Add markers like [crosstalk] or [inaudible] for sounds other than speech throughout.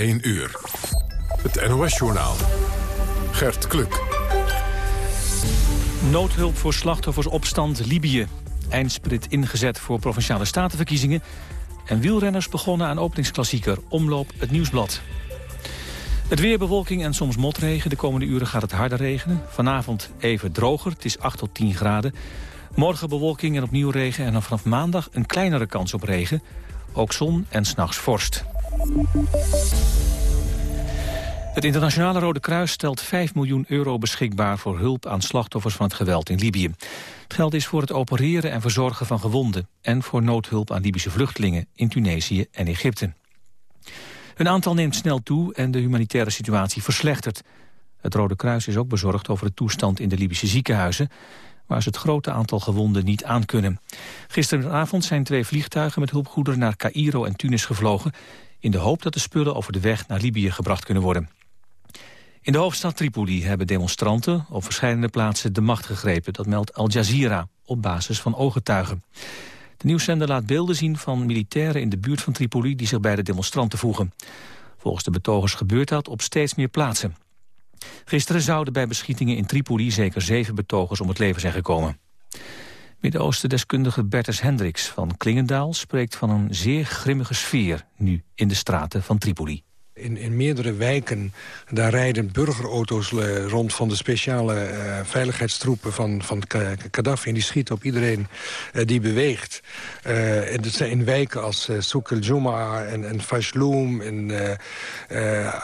1 uur. Het NOS-journaal. Gert Kluk. Noodhulp voor slachtoffers opstand Libië. Eindsprit ingezet voor Provinciale Statenverkiezingen. En wielrenners begonnen aan openingsklassieker Omloop het Nieuwsblad. Het weer, bewolking en soms motregen. De komende uren gaat het harder regenen. Vanavond even droger, het is 8 tot 10 graden. Morgen bewolking en opnieuw regen en dan vanaf maandag een kleinere kans op regen. Ook zon en s'nachts vorst. Het internationale Rode Kruis stelt 5 miljoen euro beschikbaar... voor hulp aan slachtoffers van het geweld in Libië. Het geld is voor het opereren en verzorgen van gewonden... en voor noodhulp aan Libische vluchtelingen in Tunesië en Egypte. Hun aantal neemt snel toe en de humanitaire situatie verslechtert. Het Rode Kruis is ook bezorgd over de toestand in de Libische ziekenhuizen waar ze het grote aantal gewonden niet aankunnen. Gisteravond zijn twee vliegtuigen met hulpgoederen naar Cairo en Tunis gevlogen... in de hoop dat de spullen over de weg naar Libië gebracht kunnen worden. In de hoofdstad Tripoli hebben demonstranten op verschillende plaatsen de macht gegrepen. Dat meldt Al Jazeera op basis van ooggetuigen. De nieuwszender laat beelden zien van militairen in de buurt van Tripoli... die zich bij de demonstranten voegen. Volgens de betogers gebeurt dat op steeds meer plaatsen. Gisteren zouden bij beschietingen in Tripoli zeker zeven betogers om het leven zijn gekomen. Midden-Oosten-deskundige Bertus Hendricks van Klingendaal spreekt van een zeer grimmige sfeer nu in de straten van Tripoli. In, in meerdere wijken, daar rijden burgerauto's eh, rond van de speciale uh, veiligheidstroepen van, van Gaddafi. En die schieten op iedereen uh, die beweegt. En dat zijn in wijken als uh, Souk el-Juma en, en en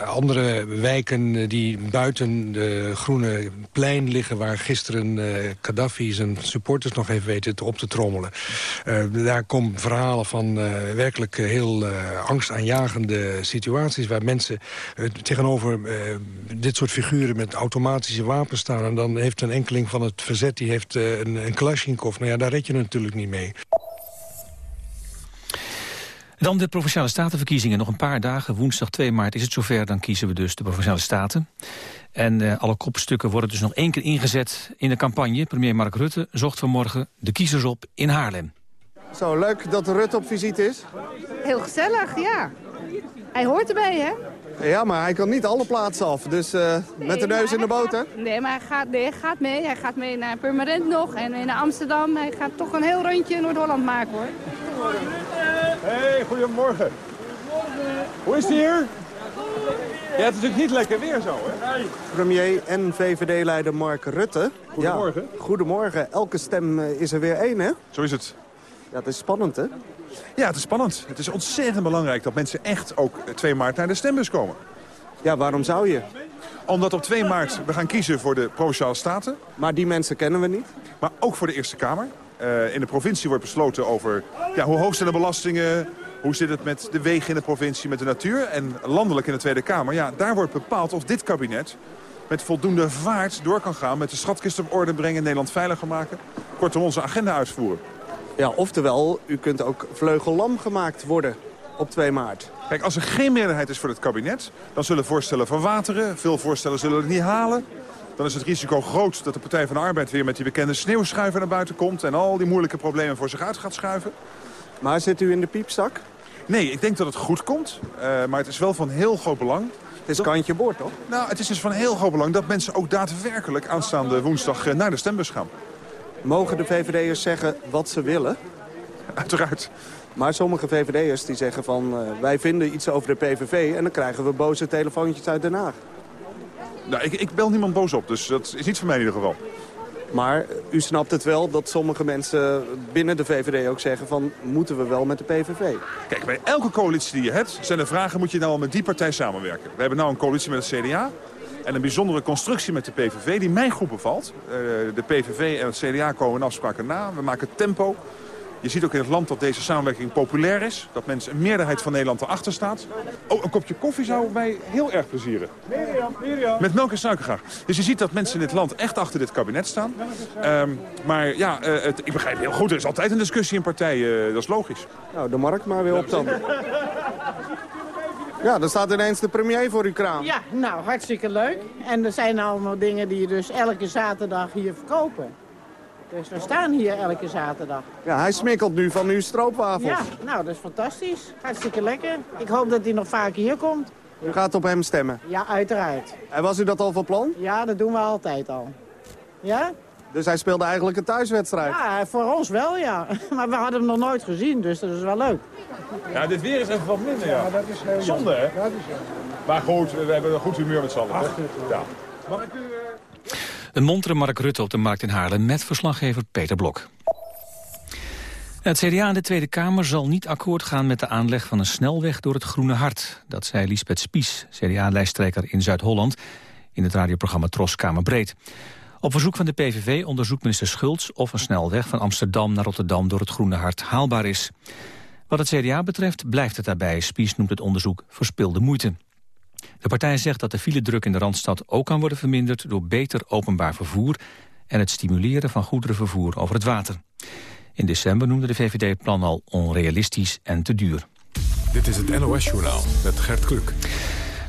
andere wijken die buiten de groene plein liggen... waar gisteren Gaddafi zijn supporters nog even weten op te trommelen. daar komen verhalen van werkelijk heel angstaanjagende situaties... waar mensen uh, tegenover uh, dit soort figuren met automatische wapens staan... en dan heeft een enkeling van het verzet, die heeft uh, een, een Kalashnikov. Nou ja, daar red je natuurlijk niet mee. Dan de Provinciale Statenverkiezingen. Nog een paar dagen, woensdag 2 maart is het zover. Dan kiezen we dus de Provinciale Staten. En uh, alle kopstukken worden dus nog één keer ingezet in de campagne. Premier Mark Rutte zocht vanmorgen de kiezers op in Haarlem. Zo, leuk dat Rutte op visite is. Heel gezellig, ja. Hij hoort erbij, hè? Ja, maar hij kan niet alle plaatsen af. Dus uh, nee, met de neus in de boter? Nee, maar hij gaat, nee, hij gaat mee. Hij gaat mee naar Purmerend nog en naar Amsterdam. Hij gaat toch een heel rondje in Noord-Holland maken, hoor. Hey, goedemorgen. Goedemorgen. Hoe is het hier? Ja, het is natuurlijk niet lekker weer zo, hè? Premier en VVD-leider Mark Rutte. Goedemorgen. Ja, goedemorgen. Elke stem eh, is er weer één, hè? Zo is het. Het is spannend, hè? Ja, het is spannend. Het is ontzettend belangrijk dat mensen echt ook 2 maart naar de stembus komen. Ja, waarom zou je? Omdat op 2 maart we gaan kiezen voor de Provinciale Staten. Maar die mensen kennen we niet? Maar ook voor de Eerste Kamer. Uh, in de provincie wordt besloten over ja, hoe hoog zijn de belastingen... hoe zit het met de wegen in de provincie, met de natuur... en landelijk in de Tweede Kamer. Ja, daar wordt bepaald of dit kabinet met voldoende vaart door kan gaan... met de schatkist op orde brengen, Nederland veiliger maken. Kortom, onze agenda uitvoeren. Ja, oftewel, u kunt ook vleugellam gemaakt worden op 2 maart. Kijk, als er geen meerderheid is voor het kabinet... dan zullen voorstellen verwateren. Veel voorstellen zullen het niet halen. Dan is het risico groot dat de Partij van de Arbeid weer met die bekende sneeuwschuiver naar buiten komt... en al die moeilijke problemen voor zich uit gaat schuiven. Maar zit u in de piepzak? Nee, ik denk dat het goed komt. Uh, maar het is wel van heel groot belang. Het is kantje boord, toch? Nou, het is dus van heel groot belang dat mensen ook daadwerkelijk aanstaande woensdag naar de stembus gaan. Mogen de VVD'ers zeggen wat ze willen? Uiteraard. Maar sommige VVD'ers die zeggen van uh, wij vinden iets over de PVV... en dan krijgen we boze telefoontjes uit Den Haag. Nou, ik, ik bel niemand boos op, dus dat is niet voor mij in ieder geval. Maar u snapt het wel dat sommige mensen binnen de VVD ook zeggen van... moeten we wel met de PVV? Kijk, bij elke coalitie die je hebt zijn er vragen... moet je nou al met die partij samenwerken? We hebben nou een coalitie met het CDA... En een bijzondere constructie met de PVV die mijn groep bevalt. Uh, de PVV en het CDA komen afspraken na. We maken tempo. Je ziet ook in het land dat deze samenwerking populair is. Dat mensen een meerderheid van Nederland erachter staat. Oh, een kopje koffie zou mij heel erg plezieren. Mirjam, Mirjam. Met melk en suiker graag. Dus je ziet dat mensen in dit land echt achter dit kabinet staan. Um, maar ja, uh, het, ik begrijp heel goed. Er is altijd een discussie in partijen. Uh, dat is logisch. Nou, de markt maar weer op dan. [laughs] Ja, dan staat ineens de premier voor uw kraam. Ja, nou, hartstikke leuk. En er zijn allemaal dingen die je dus elke zaterdag hier verkopen. Dus we staan hier elke zaterdag. Ja, hij smikkelt nu van uw stroopwafels. Ja, nou, dat is fantastisch. Hartstikke lekker. Ik hoop dat hij nog vaak hier komt. U gaat op hem stemmen? Ja, uiteraard. En was u dat al van plan? Ja, dat doen we altijd al. Ja? Dus hij speelde eigenlijk een thuiswedstrijd? Ja, voor ons wel, ja. [laughs] Maar we hadden hem nog nooit gezien, dus dat is wel leuk. Ja, dit weer is even wat minder, ja. dat is Zonde, hè? Dat is Maar goed, we hebben een goed humeur met z'n allen. Ja. Mag ik u... Een montere Mark Rutte op de Markt in Haarlem met verslaggever Peter Blok. Het CDA in de Tweede Kamer zal niet akkoord gaan met de aanleg van een snelweg door het Groene Hart. Dat zei Lisbeth Spies, CDA-lijsttrekker in Zuid-Holland, in het radioprogramma Tros Kamerbreed. Op verzoek van de PVV onderzoekt minister Schultz of een snelweg van Amsterdam naar Rotterdam door het Groene Hart haalbaar is. Wat het CDA betreft blijft het daarbij. Spies noemt het onderzoek verspilde moeite. De partij zegt dat de file-druk in de Randstad ook kan worden verminderd door beter openbaar vervoer en het stimuleren van goederenvervoer over het water. In december noemde de VVD het plan al onrealistisch en te duur. Dit is het NOS-journaal met Gert Kluk.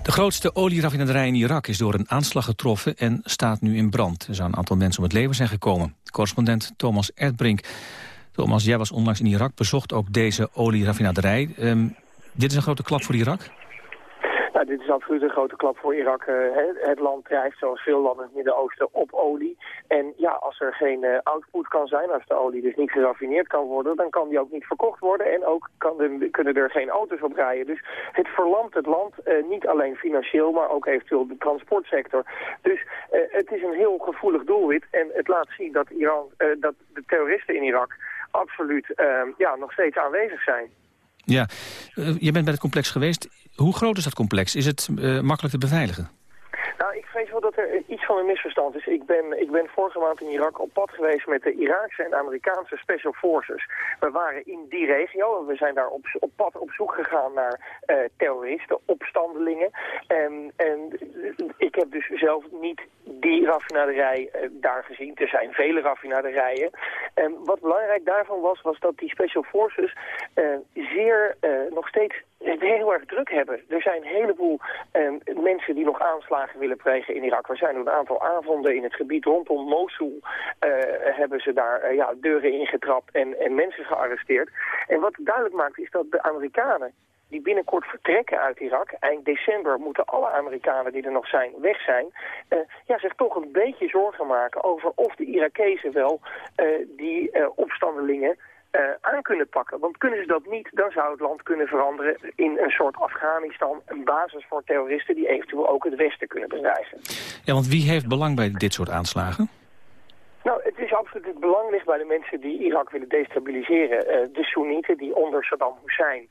De grootste olieraffinaderij in Irak is door een aanslag getroffen en staat nu in brand. Er zou een aantal mensen om het leven zijn gekomen. Correspondent Thomas Erdbrink. Thomas, jij was onlangs in Irak, bezocht ook deze olieraffinaderij. Um, dit is een grote klap voor Irak? Dit is absoluut een grote klap voor Irak. Uh, het land drijft zoals veel landen in het Midden-Oosten op olie. En ja, als er geen uh, output kan zijn, als de olie dus niet geraffineerd kan worden, dan kan die ook niet verkocht worden en ook kan de, kunnen er geen auto's op rijden. Dus het verlamt het land, uh, niet alleen financieel, maar ook eventueel de transportsector. Dus het is een heel gevoelig doelwit en het laat zien dat, Iran, dat de terroristen in Irak absoluut ja, nog steeds aanwezig zijn. Ja, je bent bij het complex geweest. Hoe groot is dat complex? Is het uh, makkelijk te beveiligen? Nou, ik vrees wel dat er iets van een misverstand is. Ik ben, ik ben vorige maand in Irak op pad geweest met de Iraakse en Amerikaanse Special Forces. We waren in die regio en we zijn daar op, op pad op zoek gegaan naar uh, terroristen, opstandelingen. En, en ik heb dus zelf niet die raffinaderij uh, daar gezien. Er zijn vele raffinaderijen. En wat belangrijk daarvan was, was dat die Special Forces uh, zeer nog steeds heel erg druk hebben. Er zijn een heleboel eh, mensen die nog aanslagen willen plegen in Irak. Er zijn een aantal avonden in het gebied rondom Mosul uh, hebben ze daar uh, ja, deuren ingetrapt en, en mensen gearresteerd. En wat duidelijk maakt is dat de Amerikanen die binnenkort vertrekken uit Irak. Eind december moeten alle Amerikanen die er nog zijn weg zijn. Uh, ja, zich toch een beetje zorgen maken over of de Irakezen wel die opstandelingen uh, aan kunnen pakken. Want kunnen ze dat niet, dan zou het land kunnen veranderen in een soort Afghanistan, een basis voor terroristen die eventueel ook het Westen kunnen bedreigen. Ja, want wie heeft belang bij dit soort aanslagen? Nou, het is absoluut het belang ligt bij de mensen die Irak willen destabiliseren. Uh, de Soenieten die onder Saddam Hussein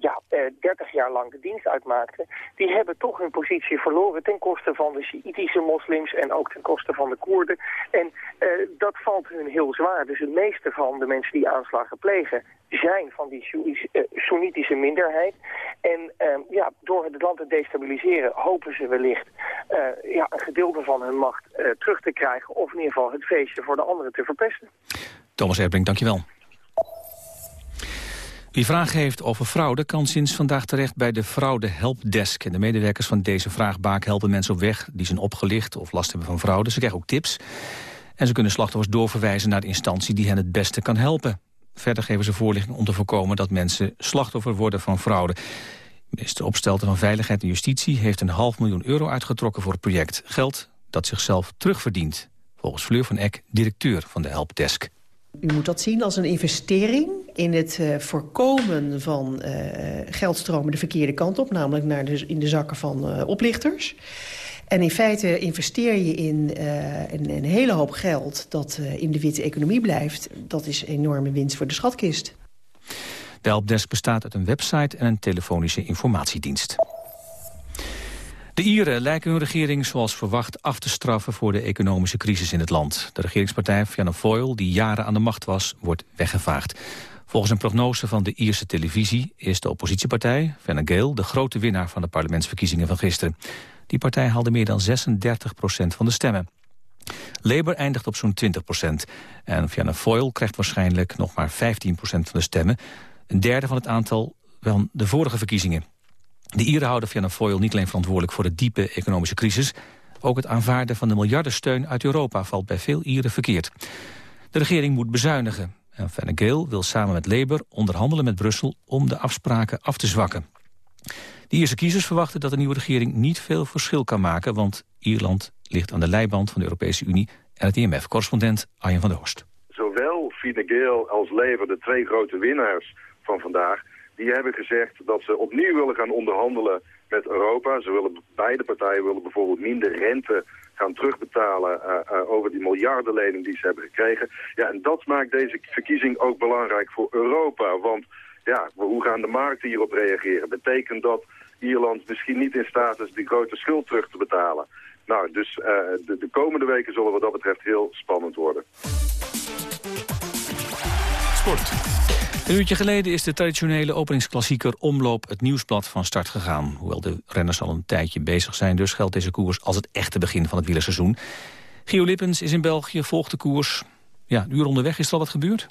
ja, uh, 30 jaar lang de dienst uitmaakten... die hebben toch hun positie verloren ten koste van de Sjiitische moslims... en ook ten koste van de Koerden. En dat valt hun heel zwaar. Dus het meeste van de mensen die aanslagen plegen zijn van die Soenitische minderheid. En uh, ja, door het land te destabiliseren hopen ze wellicht ja, een gedeelte van hun macht terug te krijgen... of in ieder geval het feestje voor de anderen te verpesten. Thomas Erbrink, dankjewel. Wie vragen heeft over fraude kan sinds vandaag terecht bij de Fraude Helpdesk. De medewerkers van deze vraagbaak helpen mensen op weg die zijn opgelicht of last hebben van fraude. Ze krijgen ook tips. En ze kunnen slachtoffers doorverwijzen naar de instantie die hen het beste kan helpen. Verder geven ze voorlichting om te voorkomen dat mensen slachtoffer worden van fraude. Minister Opstelten van Veiligheid en Justitie heeft een half miljoen euro uitgetrokken voor het project. Geld dat zichzelf terugverdient. Volgens Fleur van Eck, directeur van de Helpdesk. U moet dat zien als een investering in het uh, voorkomen van uh, geldstromen de verkeerde kant op. Namelijk naar in de zakken van uh, oplichters. En in feite investeer je in een, een, hele hoop geld dat in de witte economie blijft. Dat is enorme winst voor de schatkist. De helpdesk bestaat uit een website en een telefonische informatiedienst. De Ieren lijken hun regering zoals verwacht af te straffen voor de economische crisis in het land. De regeringspartij Fianna Fáil, die jaren aan de macht was, wordt weggevaagd. Volgens een prognose van de Ierse televisie is de oppositiepartij, Fine Gael, de grote winnaar van de parlementsverkiezingen van gisteren. Die partij haalde meer dan 36 procent van de stemmen. Labour eindigt op zo'n 20 procent. En Fianna Fáil krijgt waarschijnlijk nog maar 15 procent van de stemmen. Een derde van het aantal van de vorige verkiezingen. De Ieren houden Fianna Fáil niet alleen verantwoordelijk voor de diepe economische crisis. Ook het aanvaarden van de miljardensteun uit Europa valt bij veel Ieren verkeerd. De regering moet bezuinigen. En Gael wil samen met Labour onderhandelen met Brussel om de afspraken af te zwakken. De Ierse kiezers verwachten dat de nieuwe regering niet veel verschil kan maken... want Ierland ligt aan de leiband van de Europese Unie en het IMF-correspondent Arjen van der Horst. Zowel Fine Gael als Labour, de twee grote winnaars van vandaag... die hebben gezegd dat ze opnieuw willen gaan onderhandelen met Europa. Ze willen, beide partijen willen bijvoorbeeld minder rente gaan terugbetalen uh, uh, over die miljardenlening die ze hebben gekregen. Ja, en dat maakt deze verkiezing ook belangrijk voor Europa. Want ja, hoe gaan de markten hierop reageren? Betekent dat Ierland misschien niet in staat is die grote schuld terug te betalen? Nou, dus uh, de, de komende weken zullen wat dat betreft heel spannend worden. Sport. Een uurtje geleden is de traditionele openingsklassieker Omloop het Nieuwsblad van start gegaan. Hoewel de renners al een tijdje bezig zijn, dus geldt deze koers als het echte begin van het wielerseizoen. Gio Lippens is in België, volgt de koers. Ja, uur onderweg is al wat gebeurd?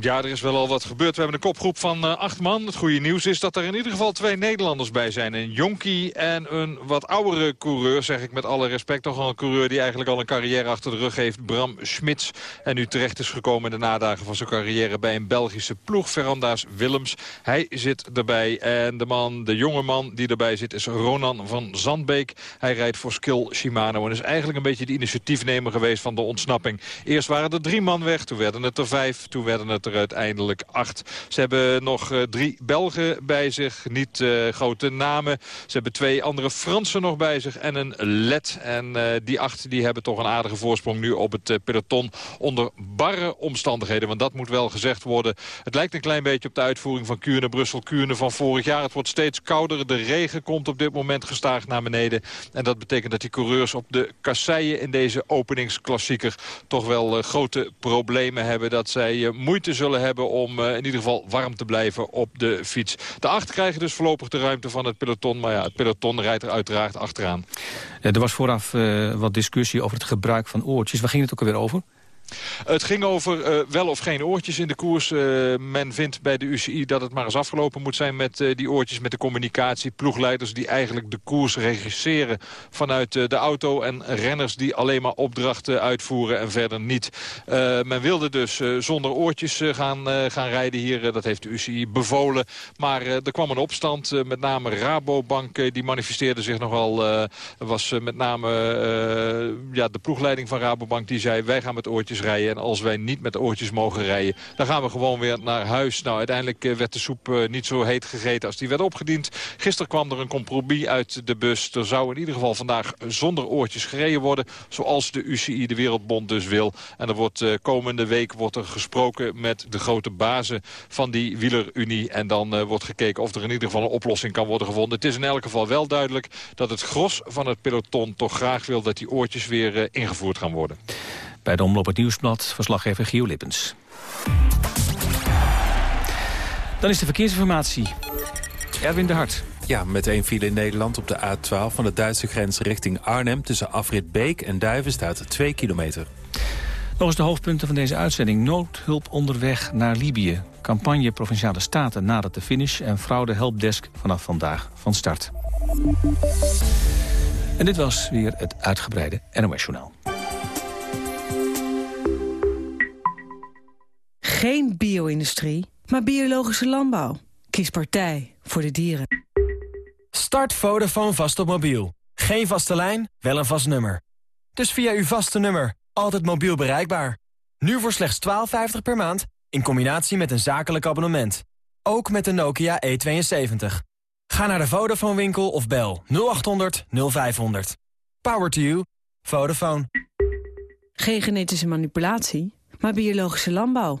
Ja, er is wel al wat gebeurd. We hebben een kopgroep van uh, acht man. Het goede nieuws is dat er in ieder geval twee Nederlanders bij zijn. Een jonkie en een wat oudere coureur, zeg ik met alle respect. Toch een coureur die eigenlijk al een carrière achter de rug heeft. Bram Schmits. En nu terecht is gekomen in de nadagen van zijn carrière bij een Belgische ploeg. Veranda's Willems. Hij zit erbij. En de man, de jonge man die erbij zit is Ronan van Zandbeek. Hij rijdt voor Skill Shimano. En is eigenlijk een beetje de initiatiefnemer geweest van de ontsnapping. Eerst waren er drie man weg. Toen werden het er vijf. Toen werden het er uiteindelijk acht. Ze hebben nog uh, drie Belgen bij zich, niet uh, grote namen. Ze hebben twee andere Fransen nog bij zich en een Let. En uh, die acht die hebben toch een aardige voorsprong nu op het peloton onder barre omstandigheden. Want dat moet wel gezegd worden. Het lijkt een klein beetje op de uitvoering van Kuurne, Brussel, Kuurne van vorig jaar. Het wordt steeds kouder. De regen komt op dit moment gestaag naar beneden. En dat betekent dat die coureurs op de kasseien in deze openingsklassieker toch wel grote problemen hebben. Dat zij moeite zullen hebben om uh, in ieder geval warm te blijven op de fiets. De acht krijgen dus voorlopig de ruimte van het peloton. Maar ja, het peloton rijdt er uiteraard achteraan. er was vooraf uh, wat discussie over het gebruik van oortjes. Waar ging het ook alweer over? Het ging over uh, wel of geen oortjes in de koers. Uh, men vindt bij de UCI dat het maar eens afgelopen moet zijn met uh, die oortjes, met de communicatie. Ploegleiders die eigenlijk de koers regisseren vanuit de auto. En renners die alleen maar opdrachten uitvoeren en verder niet. men wilde dus zonder oortjes gaan, gaan rijden hier. dat heeft de UCI bevolen. Maar er kwam een opstand. met name Rabobank die manifesteerde zich nogal. was met name ja, de ploegleiding van Rabobank die zei wij gaan met oortjes rijden. En als wij niet met oortjes mogen rijden, dan gaan we gewoon weer naar huis. Nou, uiteindelijk eh, werd de soep eh, niet zo heet gegeten als die werd opgediend. Gisteren kwam er een compromis uit de bus. Er zou in ieder geval vandaag zonder oortjes gereden worden. Zoals de UCI, de Wereldbond, dus wil. En er wordt uh, komende week wordt er gesproken met de grote bazen van die wielerunie. En dan wordt gekeken of er in ieder geval een oplossing kan worden gevonden. Het is in elk geval wel duidelijk dat het gros van het peloton toch graag wil dat die oortjes weer ingevoerd gaan worden. Bij de Omloop het Nieuwsblad, verslaggever Gio Lippens. Dan is de verkeersinformatie. Erwin de Hart. Ja, met één file in Nederland op de A12 van de Duitse grens richting Arnhem... tussen Afrit Beek en Duiven staat 2 kilometer. Nog eens de hoofdpunten van deze uitzending. Noodhulp onderweg naar Libië. Campagne Provinciale Staten nadert de finish... en fraude helpdesk vanaf vandaag van start. En dit was weer het uitgebreide NOS-journaal. Geen bio-industrie, maar biologische landbouw. Kies partij voor de dieren. Start Vodafone vast op mobiel. Geen vaste lijn, wel een vast nummer. Dus via uw vaste nummer, altijd mobiel bereikbaar. Nu voor slechts 12,50 per maand, in combinatie met een zakelijk abonnement. Ook met de Nokia E72. Ga naar de Vodafone winkel of bel 0800 0500. Power to you. Vodafone. Geen genetische manipulatie, maar biologische landbouw.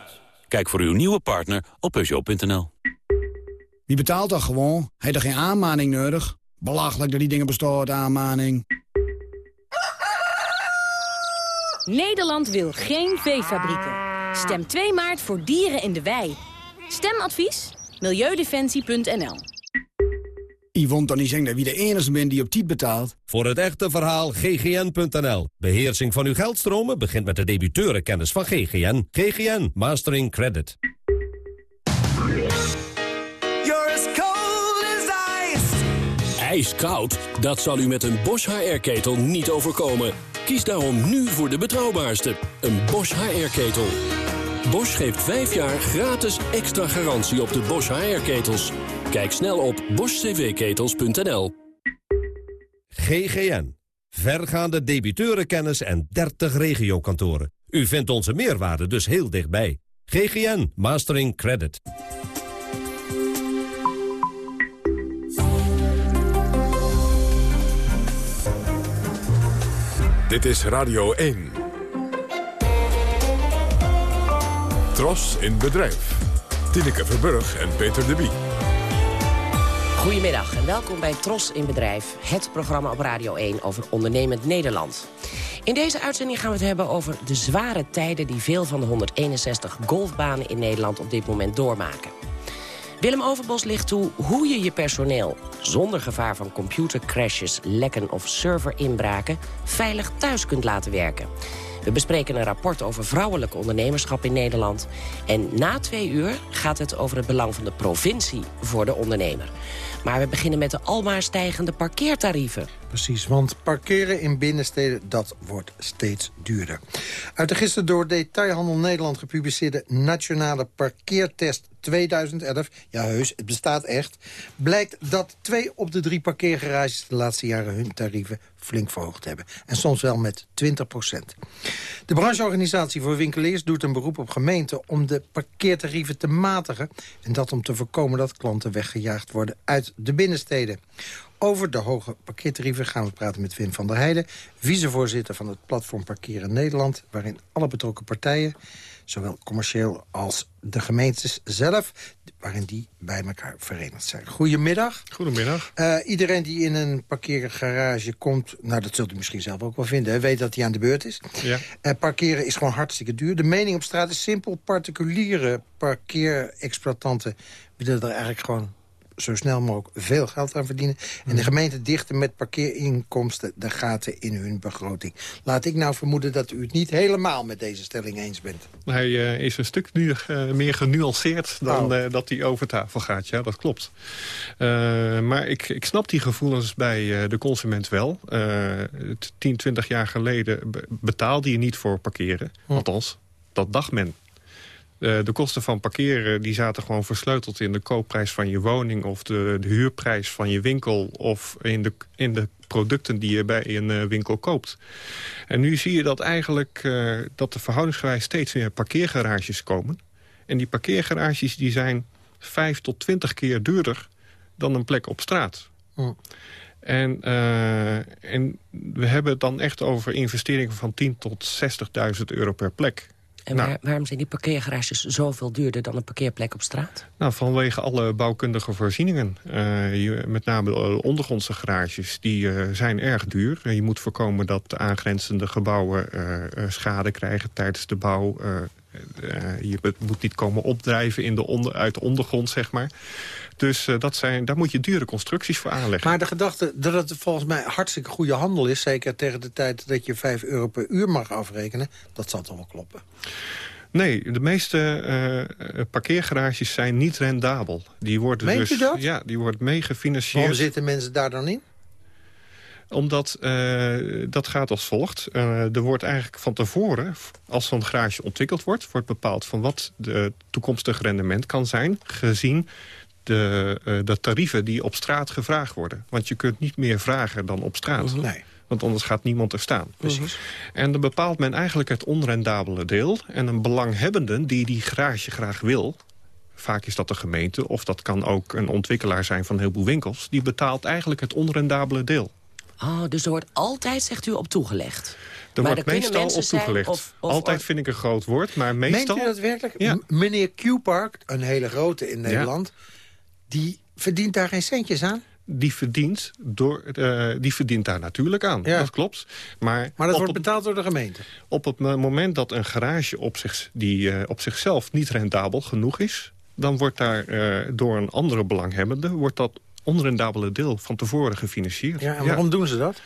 Kijk voor uw nieuwe partner op Peugeot.nl. Wie betaalt dat gewoon? Heeft er geen aanmaning nodig? Belachelijk dat die dingen bestaat, aanmaning. Nederland wil geen veefabrieken. Stem 2 maart voor dieren in de wei. Stemadvies? Milieudefensie.nl Yvonne dan niet zeggen dat wie de enige bent die op tijd betaalt. Voor het echte verhaal ggn.nl. Beheersing van uw geldstromen begint met de debiteurenkennis van GGN. GGN Mastering Credit. Ijskoud? Dat zal u met een Bosch HR-ketel niet overkomen. Kies daarom nu voor de betrouwbaarste, een Bosch HR-ketel. Bosch geeft 5 jaar gratis extra garantie op de Bosch HR-ketels. Kijk snel op boschcvketels.nl. GGN. Vergaande debiteurenkennis en 30 regiokantoren. U vindt onze meerwaarde dus heel dichtbij. GGN Mastering Credit. Dit is Radio 1. Tros in bedrijf. Tineke Verburg en Peter de Bie. Goedemiddag en welkom bij Tros in Bedrijf, het programma op Radio 1 over ondernemend Nederland. In deze uitzending gaan we het hebben over de zware tijden die veel van de 161 golfbanen in Nederland op dit moment doormaken. Willem Overbos ligt toe hoe je je personeel zonder gevaar van computercrashes, lekken of serverinbraken veilig thuis kunt laten werken. We bespreken een rapport over vrouwelijk ondernemerschap in Nederland. En na twee uur gaat het over het belang van de provincie voor de ondernemer. Maar we beginnen met de almaar stijgende parkeertarieven. Precies, want parkeren in binnensteden, dat wordt steeds duurder. Uit de gisteren door Detailhandel Nederland gepubliceerde Nationale Parkeertest 2011... ja heus, het bestaat echt... blijkt dat twee op de drie parkeergarages de laatste jaren hun tarieven flink verhoogd hebben. En soms wel met 20 procent. De brancheorganisatie voor winkeliers doet een beroep op gemeenten... om de parkeertarieven te matigen. En dat om te voorkomen dat klanten weggejaagd worden uit de binnensteden. Over de hoge parkeertarieven gaan we praten met Wim van der Heijden... vicevoorzitter van het platform Parkeren Nederland... waarin alle betrokken partijen, zowel commercieel als de gemeentes zelf... waarin die bij elkaar verenigd zijn. Goedemiddag. Goedemiddag. Uh, iedereen die in een parkeergarage komt... nou, dat zult u misschien zelf ook wel vinden... Hè, weet dat hij aan de beurt is. Ja. Uh, parkeren is gewoon hartstikke duur. De mening op straat is simpel. Particuliere parkeerexploitanten willen er eigenlijk gewoon zo snel mogelijk veel geld aan verdienen. En de gemeente dichten met parkeerinkomsten de gaten in hun begroting. Laat ik nou vermoeden dat u het niet helemaal met deze stelling eens bent. Hij uh, is een stuk nu, uh, meer genuanceerd dan Oh. uh, dat hij over tafel gaat. Ja, dat klopt. maar ik, ik snap die gevoelens bij de consument wel. 10, 20 jaar geleden betaalde je niet voor parkeren. Althans, dat dacht men. Uh, de kosten van parkeren die zaten gewoon versleuteld in de koopprijs van je woning... of de, de huurprijs van je winkel of in de, in de producten die je bij een uh, winkel koopt. En nu zie je dat eigenlijk uh, dat er verhoudingsgewijs steeds meer parkeergarages komen. En die parkeergarages die zijn vijf tot twintig keer duurder dan een plek op straat. Oh. En, uh, en we hebben het dan echt over investeringen van 10 tot 60.000 euro per plek. En waar, nou, waarom zijn die parkeergarages zoveel duurder dan een parkeerplek op straat? Nou, vanwege alle bouwkundige voorzieningen. Uh, je, met name de ondergrondse garages, die uh, zijn erg duur. Uh, je moet voorkomen dat de aangrenzende gebouwen schade krijgen tijdens de bouw. je moet niet komen opdrijven in de onder, uit de ondergrond, zeg maar. Dus uh, dat zijn, daar moet je dure constructies voor aanleggen. Maar de gedachte dat het volgens mij hartstikke goede handel is... zeker tegen de tijd dat je 5 euro per uur mag afrekenen... dat zal toch wel kloppen? Nee, de meeste uh, parkeergarages zijn niet rendabel. Die worden Meent dus, dat? Ja, die wordt meegefinancierd. Waarom zitten mensen daar dan in? Omdat uh, dat gaat als volgt. Uh, er wordt eigenlijk van tevoren, als zo'n garage ontwikkeld wordt... wordt bepaald van wat de toekomstige rendement kan zijn... gezien de, uh, de tarieven die op straat gevraagd worden. Want je kunt niet meer vragen dan op straat. Nee. Want anders gaat niemand er staan. Precies. En dan bepaalt men eigenlijk het onrendabele deel. En een belanghebbende die die garage graag wil... vaak is dat de gemeente of dat kan ook een ontwikkelaar zijn van een heleboel winkels... die betaalt eigenlijk het onrendabele deel. Oh, dus er wordt altijd, zegt u, op toegelegd? Er maar wordt meestal op toegelegd. Of, of, altijd vind ik een groot woord, maar meestal... Meent u dat werkelijk? Ja. Meneer Q-Park, een hele grote in Nederland... Ja. Die verdient daar geen centjes aan? Die verdient, door, uh, die verdient daar natuurlijk aan, ja. dat klopt. Maar, maar dat wordt betaald door de gemeente? Op het moment dat een garage op, zich, die, uh, op zichzelf niet rendabel genoeg is... dan wordt daar uh, door een andere belanghebbende wordt dat onrendabele deel van tevoren gefinancierd. Ja, en waarom doen ze dat?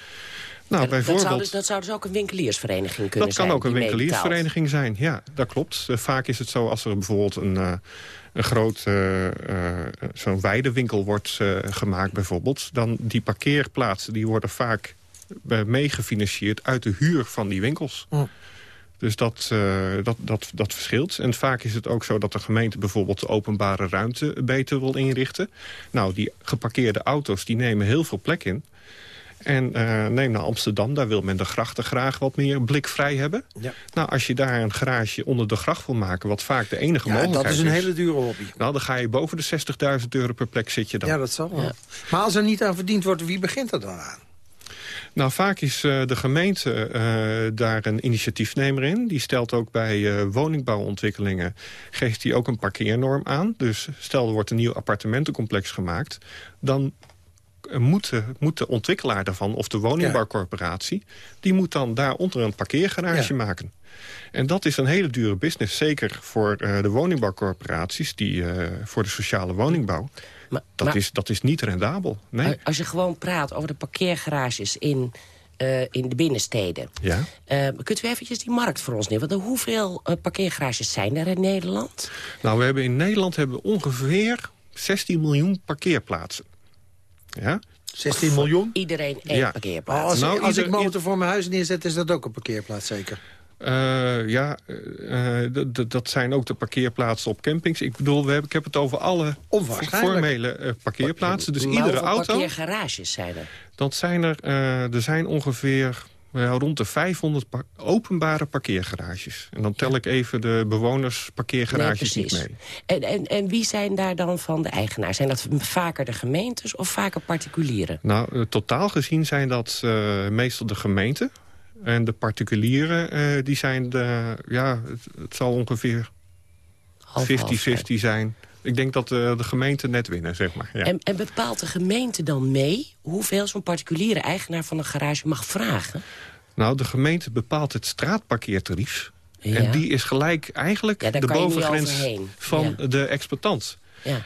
Nou, dat, bijvoorbeeld... zou dus, dat zou dus ook een winkeliersvereniging kunnen Dat zijn. kan ook een winkeliersvereniging zijn, ja, dat klopt. Uh, vaak is het zo als er bijvoorbeeld een, uh, een groot uh, zo'n weidewinkel wordt gemaakt bijvoorbeeld... dan die parkeerplaatsen die worden vaak meegefinancierd uit de huur van die winkels. Dus dat, dat, dat, dat verschilt. En vaak is het ook zo dat de gemeente bijvoorbeeld de openbare ruimte beter wil inrichten. Nou, die geparkeerde auto's die nemen heel veel plek in. En uh, neem naar Amsterdam, daar wil men de grachten graag wat meer blikvrij hebben. Ja. Nou, als je daar een garage onder de gracht wil maken... wat vaak de enige ja, mogelijkheid is... dat is een hele dure hobby. Nou, dan ga je boven de 60.000 euro per plek zit je dan. Ja, dat zal wel. Ja. Maar als er niet aan verdiend wordt, wie begint er dan aan? Nou, vaak is uh, de gemeente uh, daar een initiatiefnemer in. Die stelt ook bij uh, woningbouwontwikkelingen... geeft hij ook een parkeernorm aan. Dus stel er wordt een nieuw appartementencomplex gemaakt... dan moet de, moet de ontwikkelaar daarvan, of de woningbouwcorporatie... die moet dan daaronder een parkeergarage ja. maken. En dat is een hele dure business. Zeker voor uh, de woningbouwcorporaties, die, uh, voor de sociale woningbouw. Maar, dat, maar, is, dat is niet rendabel. Nee. Als je gewoon praat over de parkeergarages in... Uh, in de binnensteden. Ja. Uh, kunt u eventjes die markt voor ons nemen? Want hoeveel uh, parkeergarages zijn er in Nederland? Nou, we hebben in Nederland hebben we ongeveer 16 miljoen parkeerplaatsen. Ja? 16 miljoen? Iedereen één ja. parkeerplaats. Oh, als nou, als ieder, ik motor voor mijn huis neerzet, is dat ook een parkeerplaats zeker? Uh, ja, uh, dat zijn ook de parkeerplaatsen op campings. Ik bedoel, we hebben, ik heb het over alle formele uh, parkeerplaatsen. Dus maar iedere auto... parkeergarages zijn er? Dat zijn er, er zijn ongeveer rond de 500 par openbare parkeergarages. En dan tel ja. ik even de bewonersparkeergarages nee, niet mee. En, en, en wie zijn daar dan van de eigenaar? Zijn dat vaker de gemeentes of vaker particulieren? Nou, totaal gezien zijn dat uh, meestal de gemeenten. En de particulieren, uh, die zijn de... Ja, het, het zal ongeveer 50-50 zijn. Ik denk dat uh, de gemeenten net winnen, zeg maar. Ja. En, en, bepaalt de gemeente dan mee hoeveel zo'n particuliere eigenaar van een garage mag vragen? Nou, de gemeente bepaalt het straatparkeertarief. Ja. En die is gelijk eigenlijk ja, de bovengrens van de exploitant.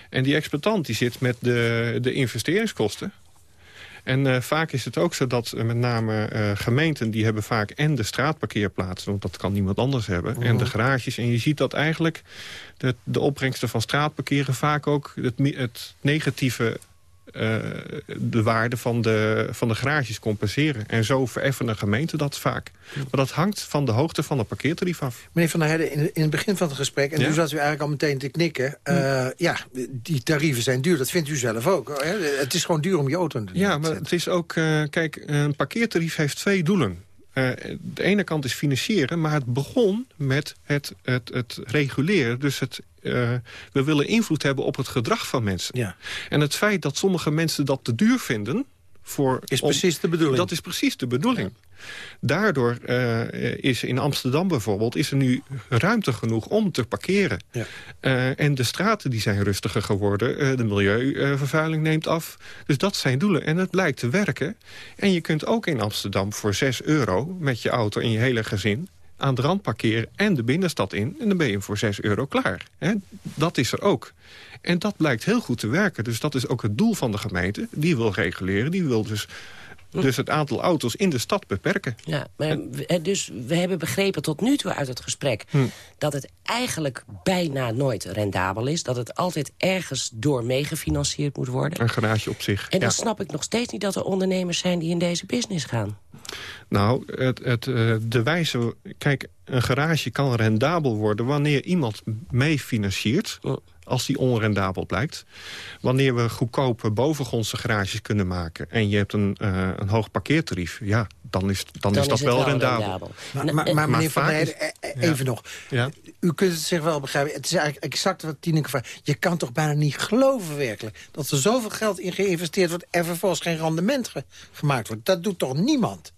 En die exploitant die zit met de, de investeringskosten. En uh, vaak is het ook zo dat uh, met name uh, gemeenten... die hebben vaak en de straatparkeerplaatsen... want dat kan niemand anders hebben, Mhm. en de garages. En je ziet dat eigenlijk de, de opbrengsten van straatparkeren... vaak ook het, het negatieve... de waarde van de, van de garages compenseren. En zo vereffen gemeenten dat vaak. Maar dat hangt van de hoogte van het parkeertarief af. Meneer Van der Heijden, in, in het begin van het gesprek... en Ja? nu zat u eigenlijk al meteen te knikken... uh, ja, die tarieven zijn duur, dat vindt u zelf ook. Hè? Het is gewoon duur om je auto te Ja, maar het is ook... Uh, kijk, een parkeertarief heeft twee doelen. Uh, de ene kant is financieren, maar het begon met het, het, het reguleren. Dus het, uh, we willen invloed hebben op het gedrag van mensen. Ja. En het feit dat sommige mensen dat te duur vinden... Voor, is precies om, de bedoeling. Dat is precies de bedoeling. Ja. Daardoor uh, is in Amsterdam bijvoorbeeld is er nu ruimte genoeg om te parkeren. Ja. Uh, en de straten die zijn rustiger geworden. Uh, de milieuvervuiling neemt af. Dus dat zijn doelen. En het blijkt te werken. En je kunt ook in Amsterdam voor 6 euro met je auto en je hele gezin aan de rand parkeren en de binnenstad in. En dan ben je voor 6 euro klaar. Dat is er ook. En dat blijkt heel goed te werken. Dus dat is ook het doel van de gemeente. Die wil reguleren. Die wil dus, dus het aantal auto's in de stad beperken. Ja, maar dus we hebben begrepen tot nu toe uit het gesprek... Hm. dat het eigenlijk bijna nooit rendabel is. Dat het altijd ergens door meegefinancierd moet worden. Een garage op zich, En dan ja. snap ik nog steeds niet dat er ondernemers zijn... die in deze business gaan. Nou, het, het, de wijze... Kijk, een garage kan rendabel worden wanneer iemand meefinanciert... als die onrendabel blijkt. Wanneer we goedkope bovengrondse garages kunnen maken... en je hebt een, uh, een hoog parkeertarief... ja, dan is, dan, dan is dat is wel, wel rendabel. rendabel. Maar, maar, maar, maar meneer Van der Heijden, even ja. nog. Ja. U kunt het zich wel begrijpen. Het is eigenlijk exact wat Tineke vraagt. Je kan toch bijna niet geloven werkelijk... dat er zoveel geld in geïnvesteerd wordt... en vervolgens geen rendement ge gemaakt wordt. Dat doet toch niemand?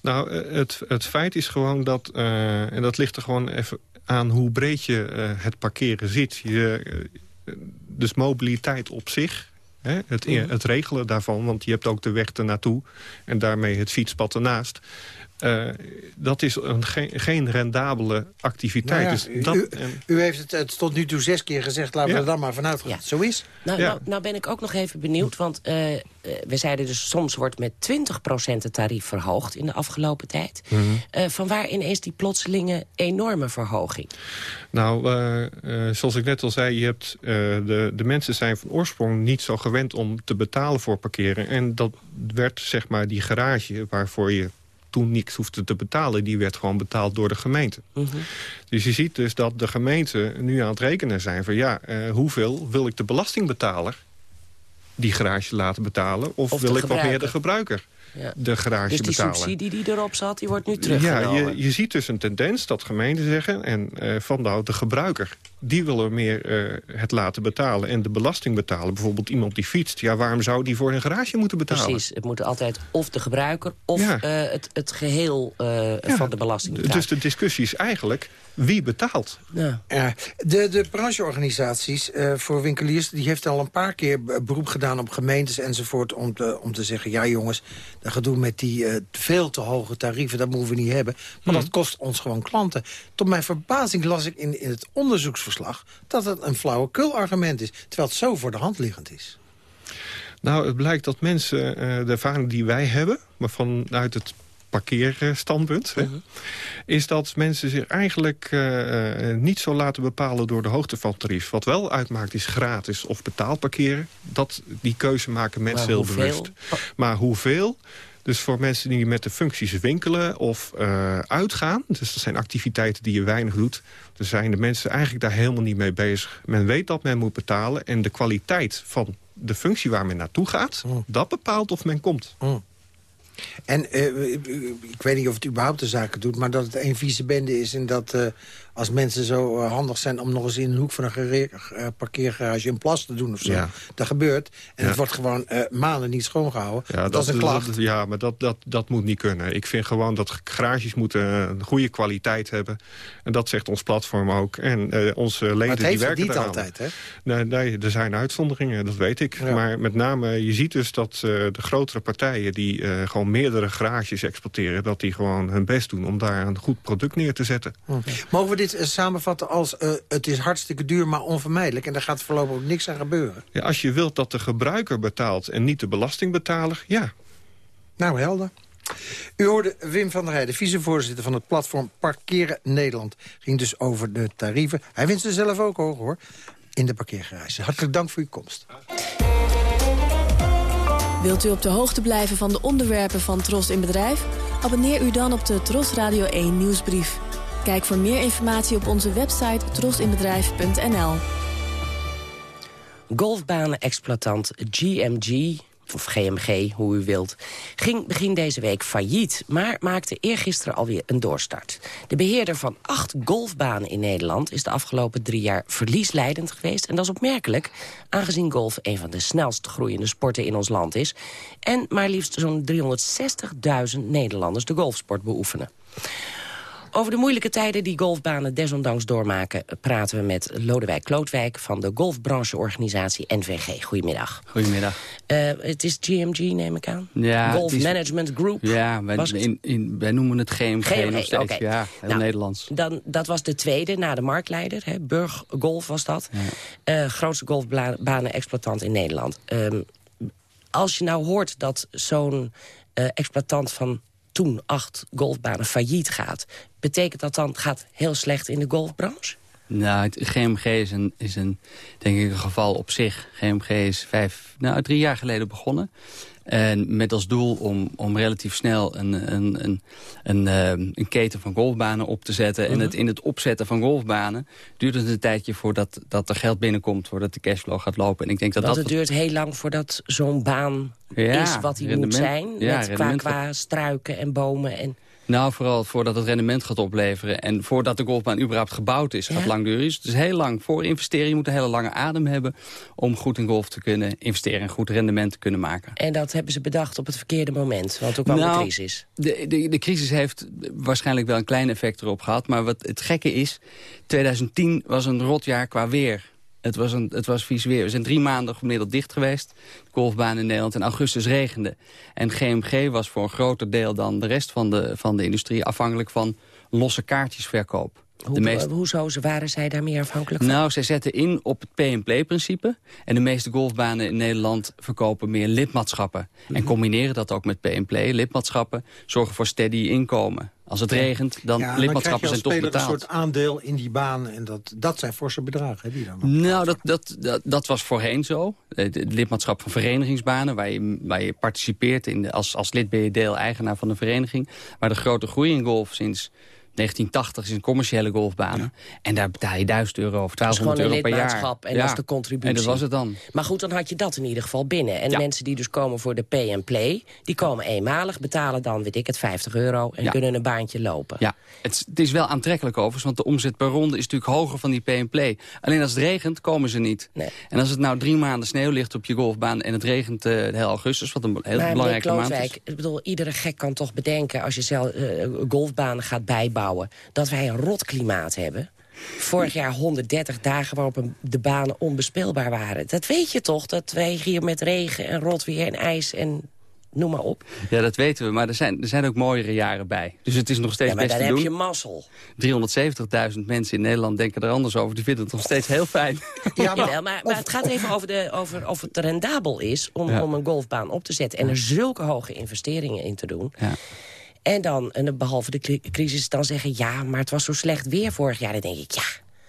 Nou, het, het feit is gewoon dat... Uh, en dat ligt er gewoon even aan hoe breed je uh, het parkeren zit. Je, uh, dus mobiliteit op zich... Hè, het, het regelen daarvan, want je hebt ook de weg ernaartoe... en daarmee het fietspad ernaast. Uh, dat is een, geen, geen rendabele activiteit. Nou ja, dus dat, u, u, heeft het, het tot nu toe zes keer gezegd. Laten we er dan maar vanuit gaan. Ja. Zo is. Nou, nou, nou, ben ik ook nog even benieuwd. Want uh, we zeiden dus soms wordt met 20% het tarief verhoogd in de afgelopen tijd. Mm -hmm. uh, van waar ineens die plotselinge enorme verhoging? Nou, zoals ik net al zei, je hebt, de, de mensen zijn van oorsprong niet zo gewend om te betalen voor parkeren. En dat werd zeg maar die garage waarvoor je toen niks hoefde te betalen. Die werd gewoon betaald door de gemeente. -hmm. Dus je ziet dus dat de gemeenten nu aan het rekenen zijn van... ja, uh, hoeveel wil ik de belastingbetaler die garage laten betalen... of, of wil ik wat meer de gebruiker? Ja. de garage dus die subsidie die erop zat, die wordt nu teruggenomen? Ja, je, je ziet dus een tendens dat gemeenten zeggen... en uh, van nou, de gebruiker, die willen meer uh, het laten betalen... en de belasting betalen. Bijvoorbeeld iemand die fietst. Ja, waarom zou die voor een garage moeten betalen? Precies, het moet altijd of de gebruiker... of ja. uh, het, het geheel ja. van de belasting betalen. Dus de discussie is eigenlijk wie betaalt. Ja. De, de brancheorganisaties uh, voor winkeliers... die heeft al een paar keer beroep gedaan op gemeentes enzovoort... om te, om te zeggen, ja jongens, dat gedoe met die uh, veel te hoge tarieven... dat moeten we niet hebben. Maar hmm. dat kost ons gewoon klanten. Tot mijn verbazing las ik in, in het onderzoeksverslag... dat het een flauwekul argument is. Terwijl het zo voor de hand liggend is. Nou, het blijkt dat mensen uh, de ervaring die wij hebben... maar vanuit het parkeerstandpunt... Uh -huh. is dat mensen zich eigenlijk uh, niet zo laten bepalen door de hoogte van het tarief. Wat wel uitmaakt is gratis of betaald parkeren. Dat, die keuze maken mensen heel bewust. Maar hoeveel... Dus voor mensen die met de functies winkelen of uh, uitgaan... dus dat zijn activiteiten die je weinig doet... dan zijn de mensen eigenlijk daar helemaal niet mee bezig. Men weet dat men moet betalen en de kwaliteit van de functie waar men naartoe gaat... Mm. dat bepaalt of men komt. Mm. En uh, ik weet niet of het überhaupt de zaken doet... maar dat het een vieze bende is en dat uh, als mensen zo uh, handig zijn... om nog eens in een hoek van een parkeergarage een plas te doen of zo. Ja. Dat gebeurt. En ja. het wordt gewoon maanden niet schoongehouden. Ja, dat, dat, is een klacht. Dat, ja, maar dat, dat, dat moet niet kunnen. Ik vind gewoon dat garages moeten een goede kwaliteit hebben. En dat zegt ons platform ook. En onze leden maar het die heeft werken het niet eraan. altijd, hè? Nee, nee, er zijn uitzonderingen, dat weet ik. Ja. Maar met name, je ziet dus dat de grotere partijen... die gewoon meerdere garages exporteren... dat die gewoon hun best doen om daar een goed product neer te zetten. Okay. Mogen we dit uh, samenvatten als... Uh, het is hartstikke duur, maar onvermijdelijk... en daar gaat voorlopig ook niks aan gebeuren? Ja, als je wilt dat de gebruiker betaalt en niet de belastingbetaler, ja. Nou, helder. U hoorde Wim van der Heijden, vicevoorzitter van het platform Parkeren Nederland. Ging dus over de tarieven. Hij vindt ze zelf ook hoog, hoor. In de parkeergarage. Hartelijk dank voor uw komst. Wilt u op de hoogte blijven van de onderwerpen van Tros in Bedrijf? Abonneer u dan op de Tros Radio 1 nieuwsbrief. Kijk voor meer informatie op onze website trosinbedrijf.nl. Golfbanen-exploitant GMG of GMG, hoe u wilt, ging begin deze week failliet... maar maakte eergisteren alweer een doorstart. De beheerder van acht golfbanen in Nederland... is de afgelopen drie jaar verliesleidend geweest. En dat is opmerkelijk, aangezien golf een van de snelst groeiende sporten in ons land is... en maar liefst zo'n 360.000 Nederlanders de golfsport beoefenen. Over de moeilijke tijden die golfbanen desondanks doormaken... praten we met Lodewijk Klootwijk van de golfbrancheorganisatie NVG. Goedemiddag. Goedemiddag. Uh, het is GMG, neem ik aan? Ja, Golf is, Management Group? Ja, wij, in, in, wij noemen het GMG, GMG nog steeds. Okay. Ja, heel nou, Nederlands. Dan, dat was de tweede na de marktleider. Hè, Burg Golf was dat. Ja. Uh, grootste golfbanen-exploitant in Nederland. Um, als je nou hoort dat zo'n uh, exploitant van toen acht golfbanen failliet gaat... betekent dat dan gaat heel slecht in de golfbranche? Nou, het GMG is een, is een, denk ik, een geval op zich. GMG is vijf, nou, drie jaar geleden begonnen. En met als doel om, om relatief snel een, een, een, een, een keten van golfbanen op te zetten. En het, in het opzetten van golfbanen duurt het een tijdje voordat dat er geld binnenkomt. Voordat de cashflow gaat lopen. En ik denk dat Want dat het duurt heel lang voordat zo'n baan ja, is wat hij moet zijn. Ja, met qua, qua struiken en bomen en... Nou, vooral voordat het rendement gaat opleveren. En voordat de golfbaan überhaupt gebouwd is, gaat ja. lang duren. Dus heel lang voor investeren. Je moet een hele lange adem hebben om goed in golf te kunnen investeren. En goed rendement te kunnen maken. En dat hebben ze bedacht op het verkeerde moment. Want toen kwam nou, de crisis. De, de, de crisis heeft waarschijnlijk wel een klein effect erop gehad. Maar wat het gekke is, 2010 was een rotjaar qua weer. Het was, een, het was vies weer. We zijn drie maanden gemiddeld dicht geweest. Golfbaan in Nederland. In augustus regende. En GMG was voor een groter deel dan de rest van de, van de industrie... afhankelijk van losse kaartjesverkoop. Hoe, de meeste... Hoezo waren zij daar meer afhankelijk van? Nou, zij zetten in op het pay-and-play-principe. En de meeste golfbanen in Nederland verkopen meer lidmaatschappen. En Mhm. combineren dat ook met pay-and-play. Lidmaatschappen zorgen voor steady inkomen. Als het regent, dan Ja, lidmaatschappen zijn toch betaald. een soort aandeel in die baan. En dat, dat zijn forse bedragen, hè, die dan Nou, dat, dat, dat, dat was voorheen zo. Het lidmaatschap van verenigingsbanen, waar je, waar je participeert. In de, als, als lid ben je deel-eigenaar van de vereniging. Maar de grote groei in golf sinds 1980 is een commerciële golfbanen. En daar betaal je 1000 euro of Dat is 1200 gewoon euro een per jaar. lidmaatschap en dat is de contributie. En dat was het dan. Maar goed, dan had je dat in ieder geval binnen. En Ja. mensen die dus komen voor de pay-and-play... die komen eenmalig, betalen dan, weet ik het, 50 euro... en Ja. kunnen een baantje lopen. Ja, het, het is wel aantrekkelijk overigens, want de omzet per ronde is natuurlijk hoger van die pay-and-play. Alleen als het regent, komen ze niet. En als het nou drie maanden sneeuw ligt op je golfbaan en het regent eh, heel augustus, wat een heel maar belangrijke maand is. Klootwijk, ik bedoel, iedere gek kan toch bedenken... als je zelf eh, golfbanen gaat bijbouwen... dat wij een rot klimaat hebben. Vorig jaar 130 dagen waarop de banen onbespeelbaar waren. Dat weet je toch, dat wij hier met regen en rot weer en ijs en noem maar op. Ja, dat weten we, maar er zijn, er zijn ook mooiere jaren bij. Dus het is nog steeds Ja, maar best dan te heb je mazzel. 370.000 mensen in Nederland denken er anders over. Die vinden het nog steeds heel fijn. [laughs] Ja, maar, maar, maar het gaat even over, de, over of het rendabel is om, Ja. om een golfbaan op te zetten... en er zulke hoge investeringen in te doen. Ja. En dan, en behalve de cri- crisis, dan zeggen... ja, maar het was zo slecht weer vorig jaar. Dan denk ik, ja,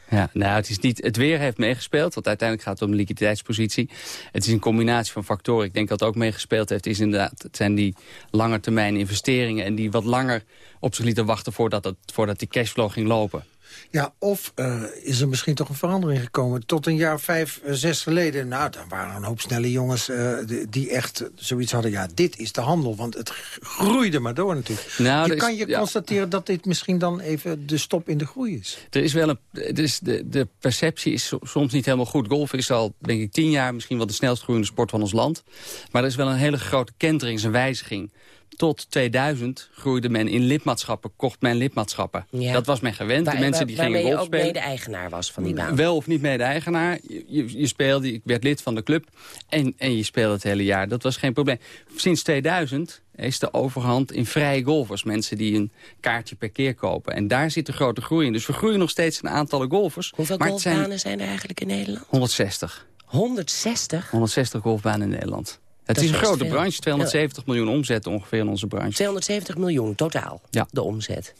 Ja, nou, het, is niet, het weer heeft meegespeeld, want uiteindelijk gaat het om de liquiditeitspositie. Het is een combinatie van factoren. Ik denk dat het ook meegespeeld heeft, is inderdaad, het zijn die lange termijn investeringen... en die wat langer op zich lieten wachten voordat, het, voordat die cashflow ging lopen. Ja, of eh, is er misschien toch een verandering gekomen. Tot een jaar vijf, eh, zes geleden, nou, dan waren er een hoop snelle jongens... eh, die, echt zoiets hadden, ja, dit is de handel. Want het groeide maar door natuurlijk. Nou, je is- kan je ja. constateren dat dit misschien dan even de stop in de groei is. Er is wel een, is de, de perceptie is so- soms niet helemaal goed. Golf is al, denk ik, tien jaar misschien wel de snelst groeiende sport van ons land. Maar er is wel een hele grote kentering, een wijziging. Tot 2000 groeide men in lidmaatschappen, kocht men lidmaatschappen. Ja. Dat was men gewend. waar- de mensen waar- die waarmee gingen je golf ook spelen. mede-eigenaar was van die baan. Wel of niet mede-eigenaar. Je, je, je speelde, ik werd lid van de club en, en je speelde het hele jaar. Dat was geen probleem. Sinds 2000 is de overhand in vrije golfers. Mensen die een kaartje per keer kopen. En daar zit de grote groei in. Dus we groeien nog steeds in aantallen golfers. Hoeveel maar golfbanen zijn zijn er eigenlijk in Nederland? 160. 160? 160 golfbanen in Nederland. Het Dat is is een grote veel. branche. 270 miljoen omzet ongeveer in onze branche. 270 miljoen totaal, Ja. de omzet.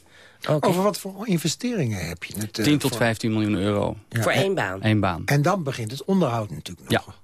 Oké. Over wat voor investeringen heb je het? eh, 10 tot voor- 15 miljoen euro. Voor één baan. Eén baan. En dan begint het onderhoud natuurlijk nog.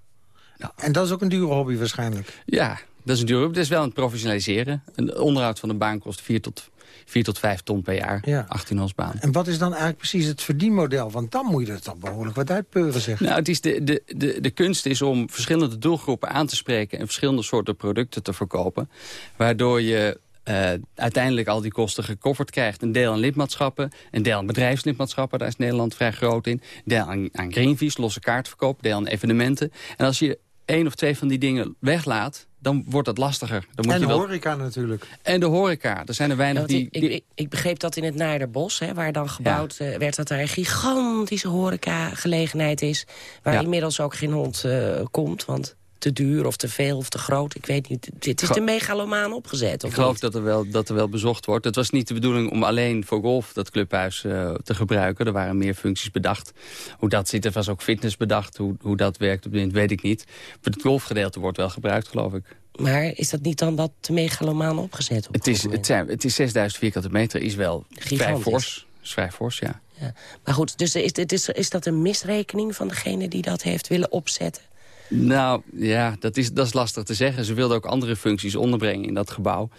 Ja. En dat is ook een dure hobby waarschijnlijk. Ja, dat is een duur. Dat is wel een professionaliseren. Een onderhoud van een baan kost 4 tot, 4 tot 5 ton per jaar. Ja. 18 baan. En wat is dan eigenlijk precies het verdienmodel? Want dan moet je er toch behoorlijk wat uitpeuren, zeg. Nou, het is de, de, de, de kunst is om verschillende doelgroepen aan te spreken... en verschillende soorten producten te verkopen. Waardoor je eh, uiteindelijk al die kosten gecoverd krijgt. Een deel aan lidmaatschappen, een deel aan bedrijfslidmaatschappen. Daar is Nederland vrij groot in. Deel aan, aan greenfees, losse kaartverkoop, deel aan evenementen. En als je één of twee van die dingen weglaat... dan wordt het lastiger. Dan moet en je de wel... horeca natuurlijk. En de horeca. Er zijn er weinig die... ik, die- ik, ik begreep dat in het Naarderbos, hè, waar dan gebouwd eh, werd... dat daar een gigantische horeca-gelegenheid is... waar Ja. inmiddels ook geen hond eh, komt, want te duur of te veel of te groot. Ik weet niet, het is de megalomaan opgezet, of Ik geloof niet? dat er, wel, dat er wel bezocht wordt. Het was niet de bedoeling om alleen voor golf dat clubhuis eh, te gebruiken. Er waren meer functies bedacht. Hoe dat zit, er was ook fitness bedacht. Hoe, hoe dat werkt op dit weet ik niet. Voor het golfgedeelte wordt wel gebruikt, geloof ik. Maar is dat niet dan wat te megalomaan opgezet? Op Het is, het, zijn, het is 6000 vierkante meter, is wel vrij fors. Vrij fors, ja. Ja. Maar goed, dus is, het is, is dat een misrekening van degene die dat heeft willen opzetten? Nou, ja, dat is, dat is lastig te zeggen. Ze wilden ook andere functies onderbrengen in dat gebouw.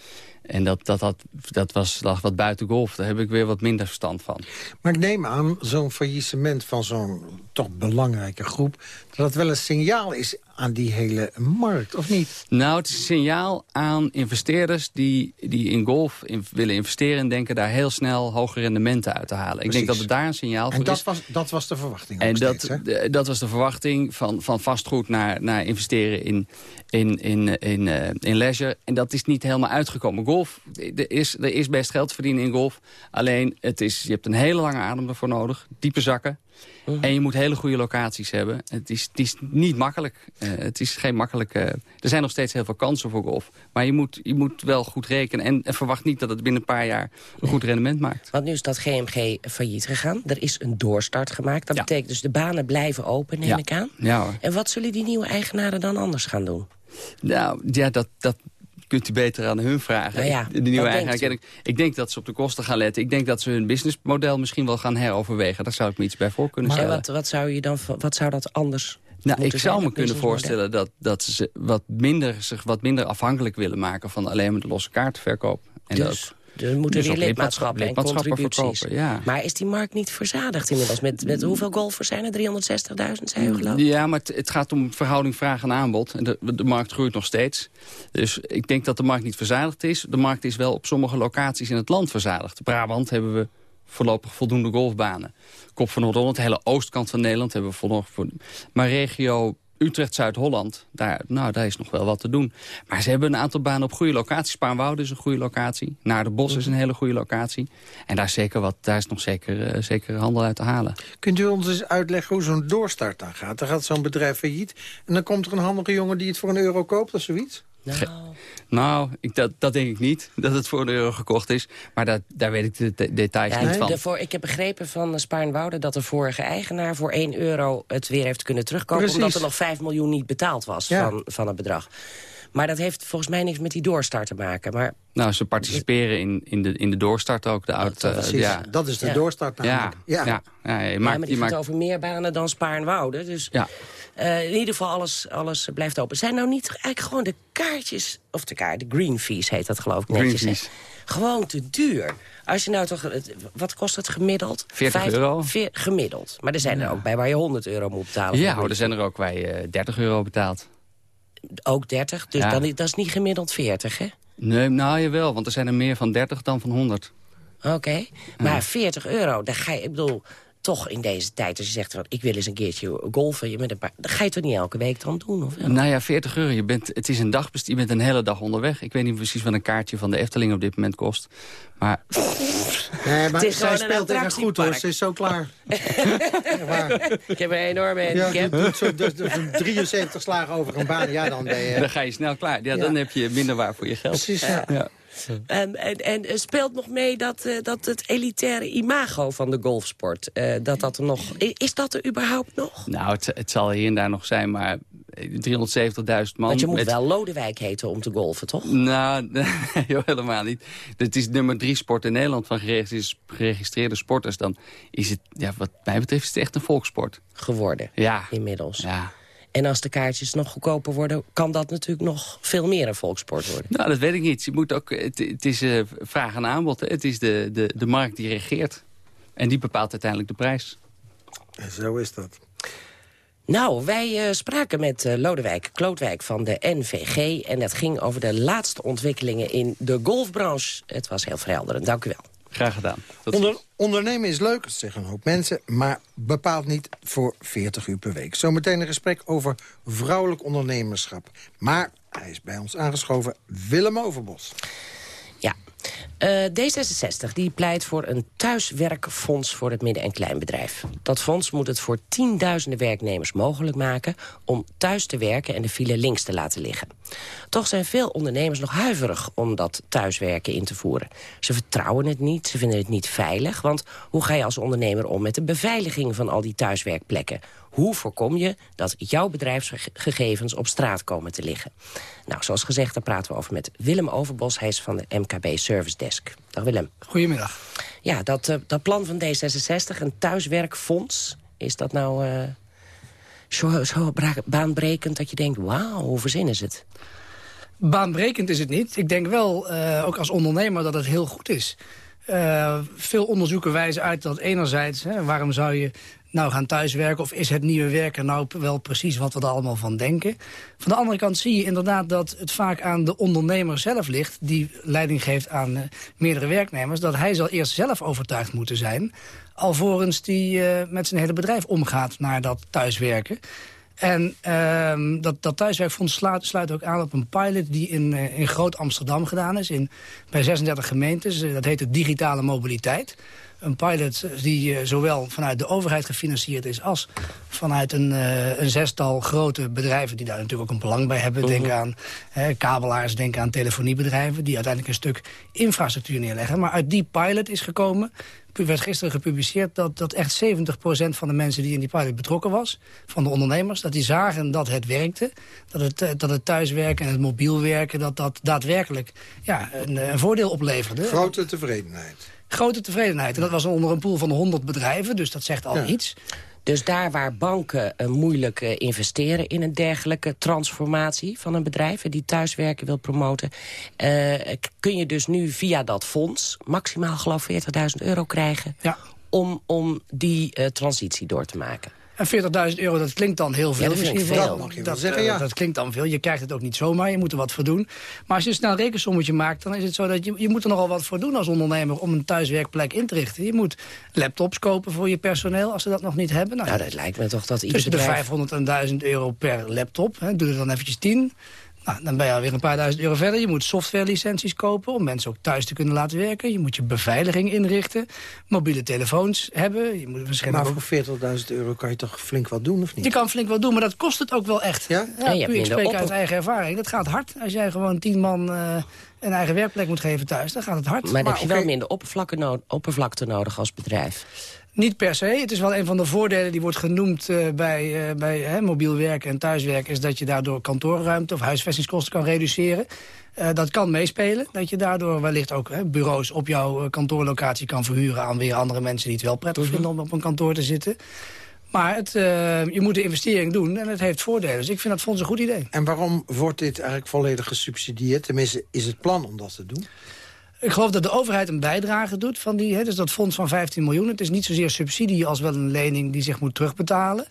En dat, dat, dat, dat was, lag wat buiten golf. Daar heb ik weer wat minder verstand van. Maar ik neem aan, zo'n faillissement van zo'n toch belangrijke groep... dat het wel een signaal is aan die hele markt, of niet? Nou, het is een signaal aan investeerders die, die in golf in, willen investeren... en denken daar heel snel hoge rendementen uit te halen. Ik denk dat het daar een signaal voor En dat is. was, dat was de verwachting En dat, steeds, dat was de verwachting van, van vastgoed naar, naar investeren in, in, in, in, eh, in leisure. En dat is niet helemaal uitgekomen. Golf, er is, er is best geld te verdienen in golf. Alleen, het is, je hebt een hele lange adem ervoor nodig. Diepe zakken. En je moet hele goede locaties hebben. Het is, het is niet makkelijk. Uh, het is geen makkelijke... er zijn nog steeds heel veel kansen voor golf. Maar je moet, je moet wel goed rekenen. En, en verwacht niet dat het binnen een paar jaar een goed rendement maakt. Want nu is dat GMG failliet gegaan. Er is een doorstart gemaakt. Dat betekent dus de banen blijven open, neem Ja. ik aan. Ja hoor. En wat zullen die nieuwe eigenaren dan anders gaan doen? Nou, ja, dat, dat kunt u beter aan hun vragen. Nou ja, de nieuwe eigenaar. Ik, ik denk dat ze op de kosten gaan letten. Ik denk dat ze hun businessmodel misschien wel gaan heroverwegen. Daar zou ik me iets bij voor kunnen Maar stellen. wat, wat, zou je dan, wat zou dat anders Nou, ik zou me kunnen voorstellen dat, dat ze wat minder, zich wat minder afhankelijk willen maken... van alleen maar de losse kaartverkoop. En Dus, dat- er moeten dus weer ook lidmaatschappen en lidmaatschappen contributies. verkopen. Maar is die markt niet verzadigd inmiddels? Met, met hoeveel golfers zijn er? 360.000, zei u geloof ik? Ja, maar het, het gaat om verhouding vraag en aanbod. En de, de markt groeit nog steeds. Dus ik denk dat de markt niet verzadigd is. De markt is wel op sommige locaties in het land verzadigd. Brabant hebben we voorlopig voldoende golfbanen. Kop van Noord-Holland, de hele oostkant van Nederland hebben we voldoende. Maar regio Utrecht-Zuid-Holland, daar, nou, daar is nog wel wat te doen. Maar ze hebben een aantal banen op goede locaties. Spaarnwoude is een goede locatie. Naar de Bos is een hele goede locatie. En daar is, zeker wat, daar is nog zeker, eh, zeker handel uit te halen. Kunt u ons eens uitleggen hoe zo'n doorstart dan gaat? Dan gaat zo'n bedrijf failliet en dan komt er een handige jongen die het voor een euro koopt of zoiets? Nou, ik, dat, dat denk ik niet, dat het voor een euro gekocht is. Maar dat, daar weet ik de, de- details Ja, niet van. de ik heb begrepen van Spaarnwoude dat de vorige eigenaar voor 1 euro het weer heeft kunnen terugkopen. Precies. Omdat er nog 5 miljoen niet betaald was Ja. van, van het bedrag. Maar dat heeft volgens mij niks met die doorstart te maken. Maar Nou, ze participeren in, in, de, in de doorstart ook. De oud, eh, precies. ja. Dat is de Ja. doorstart namelijk. Ja, Ja. ja. ja, je ja, maakt, maar je die gaat maakt, over meer banen dan Spaarnwoude. Dus ja. Eh, in ieder geval alles, alles blijft open. Zijn nou niet eigenlijk gewoon de kaartjes... of de kaart, de green fees heet dat geloof ik netjes. fees. Gewoon te duur. Als je nou toch... Wat kost het gemiddeld? 40 Vijf- euro. veer- gemiddeld. Maar er zijn er ook bij waar je 100 euro moet betalen. Ja, hoor, er zijn er ook waar je 30 euro betaalt. Ook 30, dus Ja. dan, dat is niet gemiddeld 40, hè? Nee, nou jawel, want er zijn er meer van 30 dan van 100. Oké, maar 40 euro, dan ga je, ik bedoel, toch in deze tijd... als je zegt, van, ik wil eens een keertje golfen, je met een paar, dan ga je het toch niet elke week dan doen, of wel? Nou ja, 40 euro. Je, bent, het is een dagbest, je bent een hele dag onderweg. Ik weet niet precies wat een kaartje van de Efteling op dit moment kost. Maar [laughs] Nee, maar Het is zij speelt echt goed hoor. Ze is zo klaar. [laughs] ik heb een enorme Ja, handicap. doet zo, dus, dus een 73 slagen over een baan. Ja, dan ben je... dan ga je snel klaar. Ja, Ja. dan heb je minder waar voor je geld. Precies, ja. Ja. En, en, en eh, speelt nog mee dat, eh, dat het elitaire imago van de golfsport... eh, dat dat er nog... Is dat er überhaupt nog? Nou, het, het zal hier en daar nog zijn, maar 370.000 man... Want je moet met- wel Lodewijk heten om te golfen, toch? Nou, [laughs] nee, helemaal niet. Het is nummer drie sport in Nederland van geregistreerde, geregistreerde sporters. Dan is het, ja, wat mij betreft, is het echt een volkssport. Geworden, Ja. inmiddels. Ja. En als de kaartjes nog goedkoper worden... kan dat natuurlijk nog veel meer een volkssport worden. Nou, dat weet ik niet. Je moet ook, het, het is eh, vraag en aanbod. Hè. Het is de, de, de markt die regeert. En die bepaalt uiteindelijk de prijs. Zo is dat. Nou, wij eh, spraken met eh, Lodewijk Klootwijk van de NVG... en dat ging over de laatste ontwikkelingen in de golfbranche. Het was heel verhelderend, dank u wel. Graag gedaan. Onder, ondernemen is leuk, dat zeggen een hoop mensen... maar bepaald niet voor 40 uur per week. Zometeen een gesprek over vrouwelijk ondernemerschap. Maar hij is bij ons aangeschoven, Willem Overbos. Eh, D66 die pleit voor een thuiswerkfonds voor het midden- en kleinbedrijf. Dat fonds moet het voor tienduizenden werknemers mogelijk maken... om thuis te werken en de file links te laten liggen. Toch zijn veel ondernemers nog huiverig om dat thuiswerken in te voeren. Ze vertrouwen het niet, ze vinden het niet veilig... want hoe ga je als ondernemer om met de beveiliging van al die thuiswerkplekken? Hoe voorkom je dat jouw bedrijfsgegevens op straat komen te liggen? Nou, zoals gezegd, daar praten we over met Willem Overbos. Hij is van de MKB Service Desk. Dag Willem. Goedemiddag. Ja, dat, eh, dat plan van D66, een thuiswerkfonds... is dat nou eh, zo, zo baanbrekend dat je denkt... wauw, hoe verzinnen ze het? Baanbrekend is het niet. Ik denk wel, eh, ook als ondernemer, dat het heel goed is. Veel onderzoeken wijzen uit dat enerzijds... Hè, waarom zou je nou gaan thuiswerken... of is het nieuwe werken nou wel precies wat we er allemaal van denken? Van de andere kant zie je inderdaad dat het vaak aan de ondernemer zelf ligt... die leiding geeft aan eh, meerdere werknemers... dat hij zal eerst zelf overtuigd moeten zijn... alvorens die eh, met zijn hele bedrijf omgaat naar dat thuiswerken... En ehm, dat, dat thuiswerkfonds sluit, sluit ook aan op een pilot die in, eh, in Groot Amsterdam gedaan is. In, bij 36 gemeentes. Dat heet de digitale mobiliteit. Een pilot die eh, zowel vanuit de overheid gefinancierd is... als vanuit een, een zestal grote bedrijven die daar natuurlijk ook een belang bij hebben. Denk Mhm. aan kabelaars, denk aan telefoniebedrijven... die uiteindelijk een stuk infrastructuur neerleggen. Maar uit die pilot is gekomen er werd gisteren gepubliceerd dat, dat echt 70% van de mensen die in die pilot betrokken was... van de ondernemers, dat die zagen dat het werkte. Dat het, eh, dat het thuiswerken en het mobiel werken... dat dat daadwerkelijk ja, een, een voordeel opleverde. Grote tevredenheid. Grote tevredenheid. En dat was onder een pool van 100 bedrijven, dus dat zegt al Ja. iets. Dus daar waar banken eh, moeilijk eh, investeren in een dergelijke transformatie van een bedrijf... en die thuiswerken wil promoten... eh, kun je dus nu via dat fonds maximaal geloof 40.000 euro krijgen... om, om die eh, transitie door te maken. En 40.000 euro, dat klinkt dan heel veel. Ja, dat misschien veel. voor- Dat mag je dat, wel zeggen, eh, ja. Dat klinkt dan veel. Je krijgt het ook niet zomaar, je moet er wat voor doen. Maar als je een snel rekensommetje maakt, dan is het zo dat je, je moet er nogal wat voor doen als ondernemer om een thuiswerkplek in te richten. Je moet laptops kopen voor je personeel, als ze dat nog niet hebben. Nou, Nou, dat lijkt me toch dat ieder tussen de bedrijf... 500 en 1000 euro per laptop. Hè. Doe er dan eventjes 10. Nou, dan ben je alweer een paar duizend euro verder. Je moet softwarelicenties kopen om mensen ook thuis te kunnen laten werken. Je moet je beveiliging inrichten. Mobiele telefoons hebben. Je moet Maar waarschijnlijk ook voor 40.000 euro kan je toch flink wat doen, of niet? je kan flink wat doen, maar dat kost het ook wel echt. Ja? En je hebt puur, ik spreek uit eigen ervaring. Dat gaat hard. Als jij gewoon tien man eh, een eigen werkplek moet geven thuis, dan gaat het hard. Maar dan heb je wel oké, minder oppervlakte, no- oppervlakte nodig als bedrijf. Niet per se. Het is wel een van de voordelen die wordt genoemd eh, bij, eh, bij hè, mobiel werken en thuiswerken... is dat je daardoor kantoorruimte of huisvestingskosten kan reduceren. Eh, dat kan meespelen. Dat je daardoor wellicht ook hè, bureaus op jouw kantoorlocatie kan verhuren... aan weer andere mensen die het wel prettig Mhm. vinden om op een kantoor te zitten. Maar het, je moet de investering doen en het heeft voordelen. Dus ik vind dat fonds een goed idee. En waarom wordt dit eigenlijk volledig gesubsidieerd? Tenminste, is het plan om dat te doen? Ik geloof dat de overheid een bijdrage doet van die, hè, dus dat fonds van 15 miljoen. Het is niet zozeer subsidie als wel een lening die zich moet terugbetalen.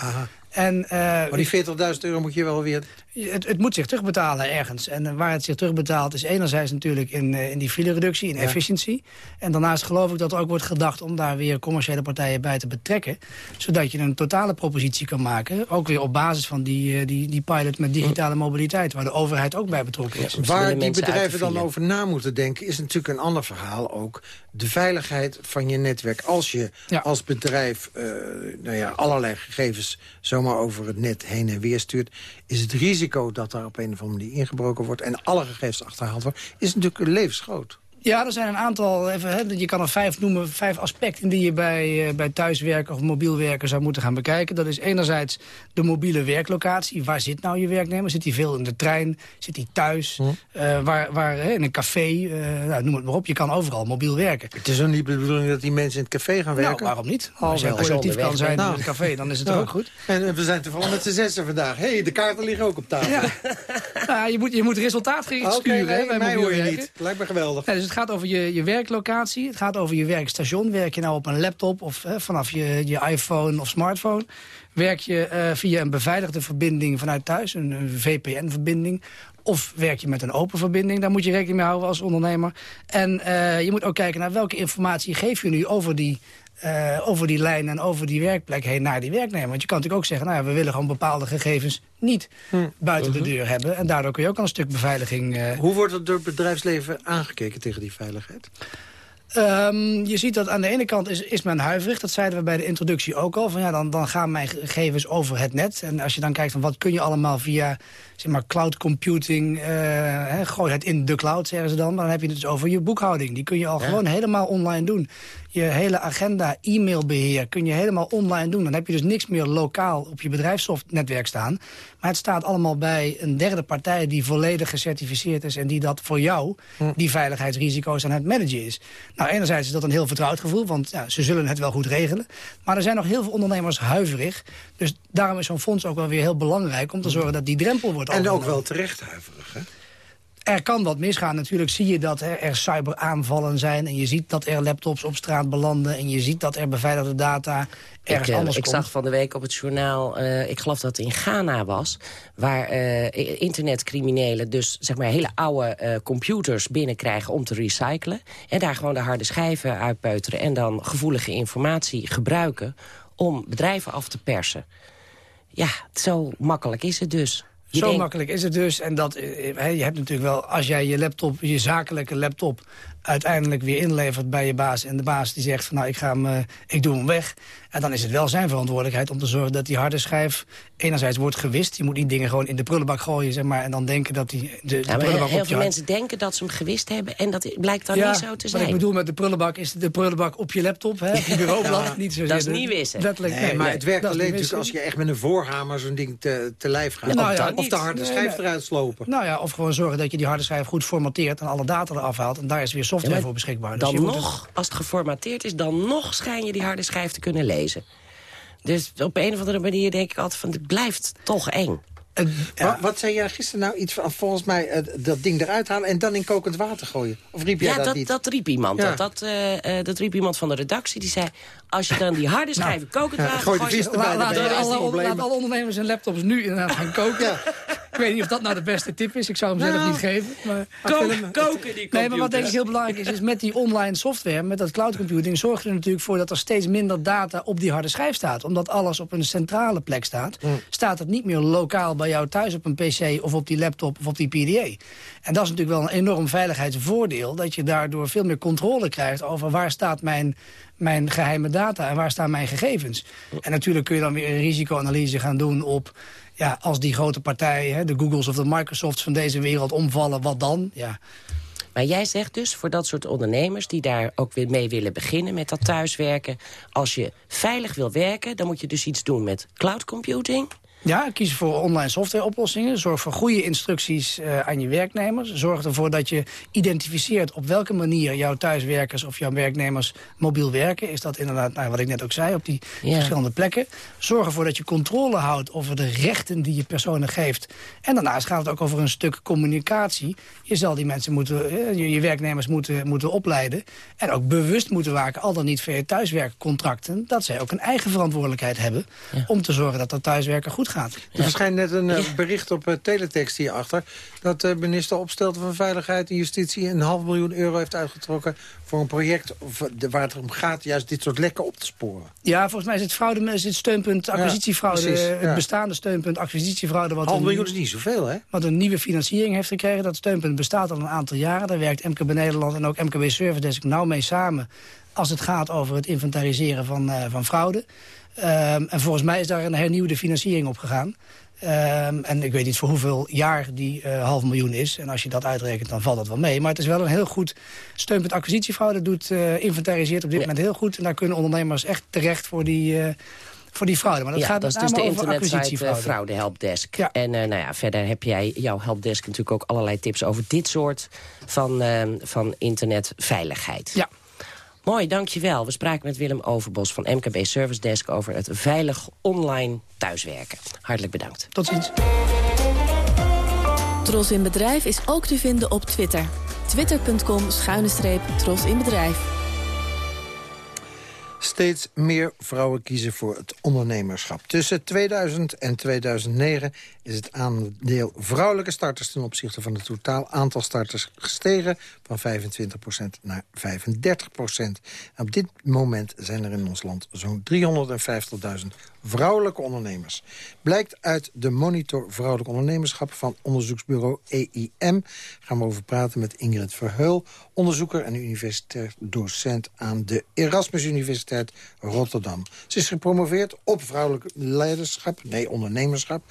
En, eh, Maar die 40.000 euro moet je wel weer... het, het moet zich terugbetalen ergens. En eh, waar het zich terugbetaalt is enerzijds natuurlijk in, eh, in die filereductie, in Ja. efficiëntie. En daarnaast geloof ik dat er ook wordt gedacht om daar weer commerciële partijen bij te betrekken. Zodat je een totale propositie kan maken. Ook weer op basis van die, eh, die, die pilot met digitale mobiliteit. Waar de overheid ook bij betrokken is. Waar die bedrijven dan over na moeten denken... is natuurlijk een ander verhaal ook. De veiligheid van je netwerk. Als je als bedrijf eh, nou ja, allerlei gegevens zomaar over het net heen en weer stuurt... is het risico dat daar op een of andere manier ingebroken wordt... en alle gegevens achterhaald worden, is natuurlijk levensgroot. Ja, er zijn een aantal, even, hè, je kan er vijf noemen, vijf aspecten die je bij, eh, bij thuiswerken of mobiel werken zou moeten gaan bekijken. Dat is enerzijds de mobiele werklocatie. Waar zit nou je werknemer? Zit hij veel in de trein? Zit hij thuis? Eh, waar, waar, hè, in een café? Eh, nou, noem het maar op. Je kan overal mobiel werken. Het is ook niet de bedoeling dat die mensen in het café gaan werken? Nou, waarom niet? Als jij wel. productief je kan zijn in het café, dan is het toch ook goed? En we zijn toevallig met z'n zessen vandaag. Hé, hey, de kaarten liggen ook op tafel. Ja. Nou, [laughs] je, moet, je moet resultaatgericht Oké, sturen nee, hè, bij mij mobiel hoor je werken. niet. Lijkt me geweldig. Ja, dus het gaat over je, je werklocatie, het gaat over je werkstation. Werk je nou op een laptop of hè, vanaf je, je iPhone of smartphone? Werk je eh, via een beveiligde verbinding vanuit thuis, een, VPN-verbinding? Of werk je met een open verbinding? Daar moet je rekening mee houden als ondernemer. En eh, je moet ook kijken naar welke informatie geef je nu over die, eh, over die lijn en over die werkplek heen naar die werknemer. Want je kan natuurlijk ook zeggen, nou ja, we willen gewoon bepaalde gegevens niet buiten de deur hebben. En daardoor kun je ook al een stuk beveiliging... eh, Hoe wordt er door het bedrijfsleven aangekeken tegen die veiligheid? Ehm, je ziet dat aan de ene kant is, is men huiverig. Dat zeiden we bij de introductie ook al. Van ja, dan, dan gaan mijn gegevens over het net. En als je dan kijkt van wat kun je allemaal via zeg maar, cloud computing... hè, gooi het in de cloud, zeggen ze dan. Maar dan heb je het dus over je boekhouding. Die kun je al gewoon helemaal online doen. Je hele agenda, e-mailbeheer kun je helemaal online doen. Dan heb je dus niks meer lokaal op je bedrijfssoftnetwerk staan. Maar het staat allemaal bij een derde partij die volledig gecertificeerd is... en die dat voor jou, die veiligheidsrisico's aan het managen is. Nou, enerzijds is dat een heel vertrouwd gevoel, want ja, ze zullen het wel goed regelen. Maar er zijn nog heel veel ondernemers huiverig. Dus daarom is zo'n fonds ook wel weer heel belangrijk... om te zorgen dat die drempel wordt En ook wel terecht huiverig, hè? Er kan wat misgaan. Natuurlijk zie je dat er, er cyberaanvallen zijn... en je ziet dat er laptops op straat belanden... en je ziet dat er beveiligde data ergens ik, eh, anders ik komt. zag van de week op het journaal, eh, ik geloof dat het in Ghana was... waar eh, internetcriminelen dus zeg maar hele oude computers binnenkrijgen om te recyclen. En daar gewoon de harde schijven uitpeuteren... en dan gevoelige informatie gebruiken om bedrijven af te persen. ja, zo makkelijk is het dus. Je Zo denkt- makkelijk is het dus. En dat, eh, hè, je hebt natuurlijk wel, als jij je laptop, je zakelijke laptop... uiteindelijk weer inlevert bij je baas... en de baas die zegt van nou, ik, ga hem, eh, ik doe hem weg... en dan is het wel zijn verantwoordelijkheid om te zorgen dat die harde schijf... enerzijds wordt gewist. Je moet niet dingen gewoon in de prullenbak gooien, zeg maar... en dan denken dat die, de, de Ja, maar prullenbak heel op je veel mensen denken dat ze hem gewist hebben... en dat blijkt dan ja, niet zo te zijn. Wat ik bedoel met de prullenbak is de prullenbak op je laptop, hè, op je bureaublad. Ja, niet zozeer dat is niet wissen. letterlijk, Nee, maar het werkt alleen natuurlijk als je echt met een voorhamer zo'n ding te, te lijf gaat. Nou of, of de harde schijf nee. eruit slopen. Nou ja, of gewoon zorgen dat je die harde schijf goed formateert... en alle data eraf haalt. En daar is weer software voor beschikbaar. Dus dan je moet nog, als het geformateerd is, dan nog schijn je die harde schijf te kunnen lezen. Dus op een of andere manier denk ik altijd van, het blijft toch eng. Wat, wat zei jij gisteren nou? Iets van, volgens mij eh, dat ding eruit halen en dan in kokend water gooien. Of riep jij Ja, dat, dat, niet? dat riep iemand. Ja. Dat, dat, eh, eh, dat riep iemand van de redactie. Die zei, als je dan die harde schijven kokend ja, water gooi de vis erbij, Laat, alle, laat ondernemers hun laptops nu inderdaad gaan koken. Ik weet niet of dat nou de beste tip is. Ik zou hem zelf Nou, niet geven. Maar... Kook- koken die Nee, maar wat denk ik heel belangrijk is, is met die online software, met dat cloud computing, zorgt er natuurlijk voor dat er steeds minder data op die harde schijf staat. Omdat alles op een centrale plek staat, staat het niet meer lokaal bij jou thuis op een pc of op die laptop of op die PDA. En dat is natuurlijk wel een enorm veiligheidsvoordeel, dat je daardoor veel meer controle krijgt over waar staat mijn, mijn geheime data en waar staan mijn gegevens. En natuurlijk kun je dan weer een risicoanalyse gaan doen op ja, als die grote partijen, de Googles of de Microsofts van deze wereld omvallen, wat dan? Ja. Maar jij zegt dus voor dat soort ondernemers die daar ook weer mee willen beginnen met dat thuiswerken. Als je veilig wil werken, dan moet je dus iets doen met cloud computing. Ja, kies voor online softwareoplossingen. Zorg voor goede instructies eh, aan je werknemers. Zorg ervoor dat je identificeert op welke manier jouw thuiswerkers of jouw werknemers mobiel werken. Is dat inderdaad, nou, wat ik net ook zei, op die Ja. verschillende plekken. Zorg ervoor dat je controle houdt over de rechten die je personen geeft. En daarnaast gaat het ook over een stuk communicatie. Je zal die mensen moeten, eh, je, je werknemers moeten, moeten opleiden. En ook bewust moeten maken, al dan niet via thuiswerkcontracten, dat zij ook een eigen verantwoordelijkheid hebben om te zorgen dat dat thuiswerken goed gaat. Er verschijnt net een eh, bericht op eh, teletext hierachter... dat de minister Opstelten van Veiligheid en Justitie... een half miljoen euro heeft uitgetrokken voor een project... eh, waar het om gaat juist dit soort lekken op te sporen. Ja, volgens mij is het, fraude, is het steunpunt acquisitiefraude, precies, ja. het bestaande steunpunt acquisitiefraude. Wat Half miljoen is niet zoveel, hè? Wat een nieuwe financiering heeft gekregen. Dat steunpunt bestaat al een aantal jaren. Daar werkt MKB Nederland en ook MKB Service Desk nauw mee samen... als het gaat over het inventariseren van, van fraude. Ehm, en volgens mij is daar een hernieuwde financiering op gegaan. Ehm, en ik weet niet voor hoeveel jaar die eh, half miljoen is. En als je dat uitrekent, dan valt dat wel mee. Maar het is wel een heel goed steunpunt acquisitiefraude. Doet, eh, inventariseert op dit moment heel goed. En daar kunnen ondernemers echt terecht voor die, eh, voor die fraude. Maar dat ja, gaat dat is dus de internetsite. Fraude Helpdesk. En nou ja, verder heb jij jouw Helpdesk natuurlijk ook allerlei tips over dit soort van, van internetveiligheid. Ja. Mooi, dankjewel. We spraken met Willem Overbos van MKB Service Desk over het veilig online thuiswerken. Hartelijk bedankt. Tot ziens. Tros in Bedrijf is ook te vinden op Twitter. Twitter.com schuine streep Tros in Bedrijf. Steeds meer vrouwen kiezen voor het ondernemerschap. Tussen 2000 en 2009 is het aandeel vrouwelijke starters... ten opzichte van het totaal aantal starters gestegen... van 25% naar 35% Op dit moment zijn er in ons land zo'n 350.000 vrouwelijke ondernemers. Blijkt uit de monitor vrouwelijk ondernemerschap... van onderzoeksbureau EIM. Gaan we over praten met Ingrid Verheul... onderzoeker en universitair docent aan de Erasmus Universiteit Rotterdam. Ze is gepromoveerd op vrouwelijk leiderschap, nee, ondernemerschap.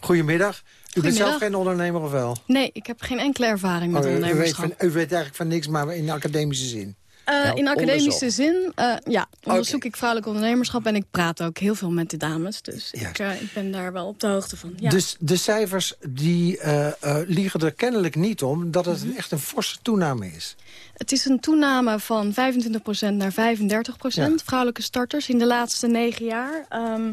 Goedemiddag. U bent zelf geen ondernemer of wel? Nee, ik heb geen enkele ervaring met Oh, u, weet ondernemerschap. van, u weet eigenlijk van niks, maar in academische zin. Eh, in academische onderzoek. zin, eh, ja, onderzoek ik vrouwelijk ondernemerschap... en ik praat ook heel veel met de dames. Dus ik, eh, ik ben daar wel op de hoogte van. Ja. Dus de cijfers die liegen er kennelijk niet om... dat het Mhm. echt een forse toename is. Het is een toename van 25% naar 35% vrouwelijke starters in de laatste negen jaar. Ehm,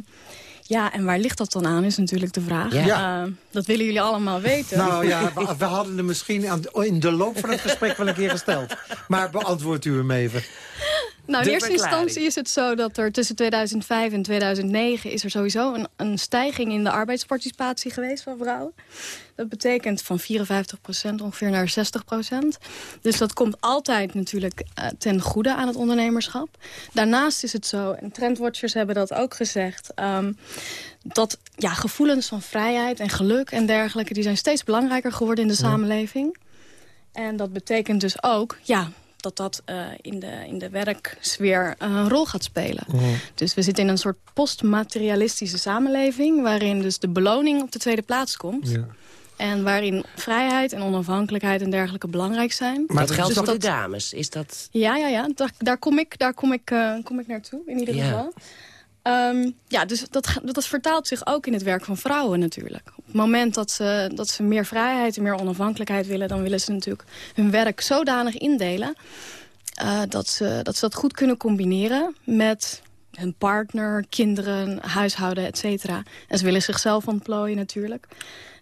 ja, en waar ligt dat dan aan, is natuurlijk de vraag. Ja. Eh, dat willen jullie allemaal weten. Nou ja, [laughs] we, we hadden hem misschien aan, in de loop van het gesprek wel een keer gesteld. Maar beantwoordt u hem even. Nou, in eerste verklaring. instantie is het zo dat er tussen 2005 en 2009... is er sowieso een, een stijging in de arbeidsparticipatie geweest van vrouwen. Dat betekent van 54% ongeveer naar 60% Dus dat komt altijd natuurlijk eh, ten goede aan het ondernemerschap. Daarnaast is het zo, en trendwatchers hebben dat ook gezegd... ehm, dat ja, gevoelens van vrijheid en geluk en dergelijke... die zijn steeds belangrijker geworden in de samenleving. En dat betekent dus ook ja, dat dat eh, in, de, in de werksfeer eh, een rol gaat spelen. Dus we zitten in een soort postmaterialistische samenleving... waarin dus de beloning op de tweede plaats komt. Ja. En waarin vrijheid en onafhankelijkheid en dergelijke belangrijk zijn. Maar dat geldt Dus voor de dames. Is dat... Ja, ja, ja. Daar, daar kom ik, daar kom ik, eh, kom ik naartoe, in ieder Ja. Ehm, ja, dus dat, dat vertaalt zich ook in het werk van vrouwen natuurlijk. Op het moment dat ze, dat ze meer vrijheid en meer onafhankelijkheid willen... dan willen ze natuurlijk hun werk zodanig indelen... eh, dat, ze, dat ze dat goed kunnen combineren met hun partner, kinderen, huishouden, et cetera. En ze willen zichzelf ontplooien natuurlijk.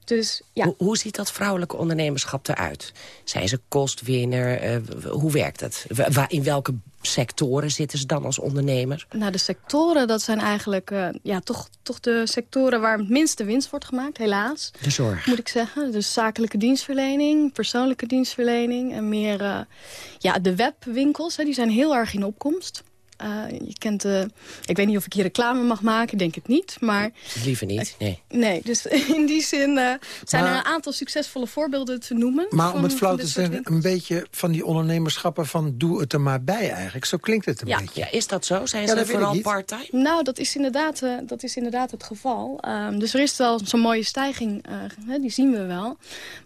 Dus ja, Hoe, hoe ziet dat vrouwelijke ondernemerschap eruit? Zijn ze kostwinner? Eh, hoe werkt het? Wa- in welke sectoren zitten ze dan als ondernemer? Nou, de sectoren, dat zijn eigenlijk eh, ja, toch, toch de sectoren waar het minste winst wordt gemaakt, helaas. De zorg. Moet ik zeggen. Dus zakelijke dienstverlening, persoonlijke dienstverlening en meer... eh, ja, de webwinkels, hè, die zijn heel erg in opkomst. Eh, je kent de... Ik weet niet of ik hier reclame mag maken, ik denk het niet. Maar Liever niet, nee. nee, dus [laughs] in die zin eh, zijn Maar- er een aantal succesvolle voorbeelden te noemen. Maar van- om het flauw te zeggen, winkels. een beetje van die ondernemerschappen van doe het er maar bij eigenlijk. Zo klinkt het een Ja. beetje. Ja, is dat zo? Zijn Ja, ze vooral part-time? Nou, dat is inderdaad, eh, dat is inderdaad het geval. Ehm, dus er is wel zo'n mooie stijging, eh, hè, die zien we wel.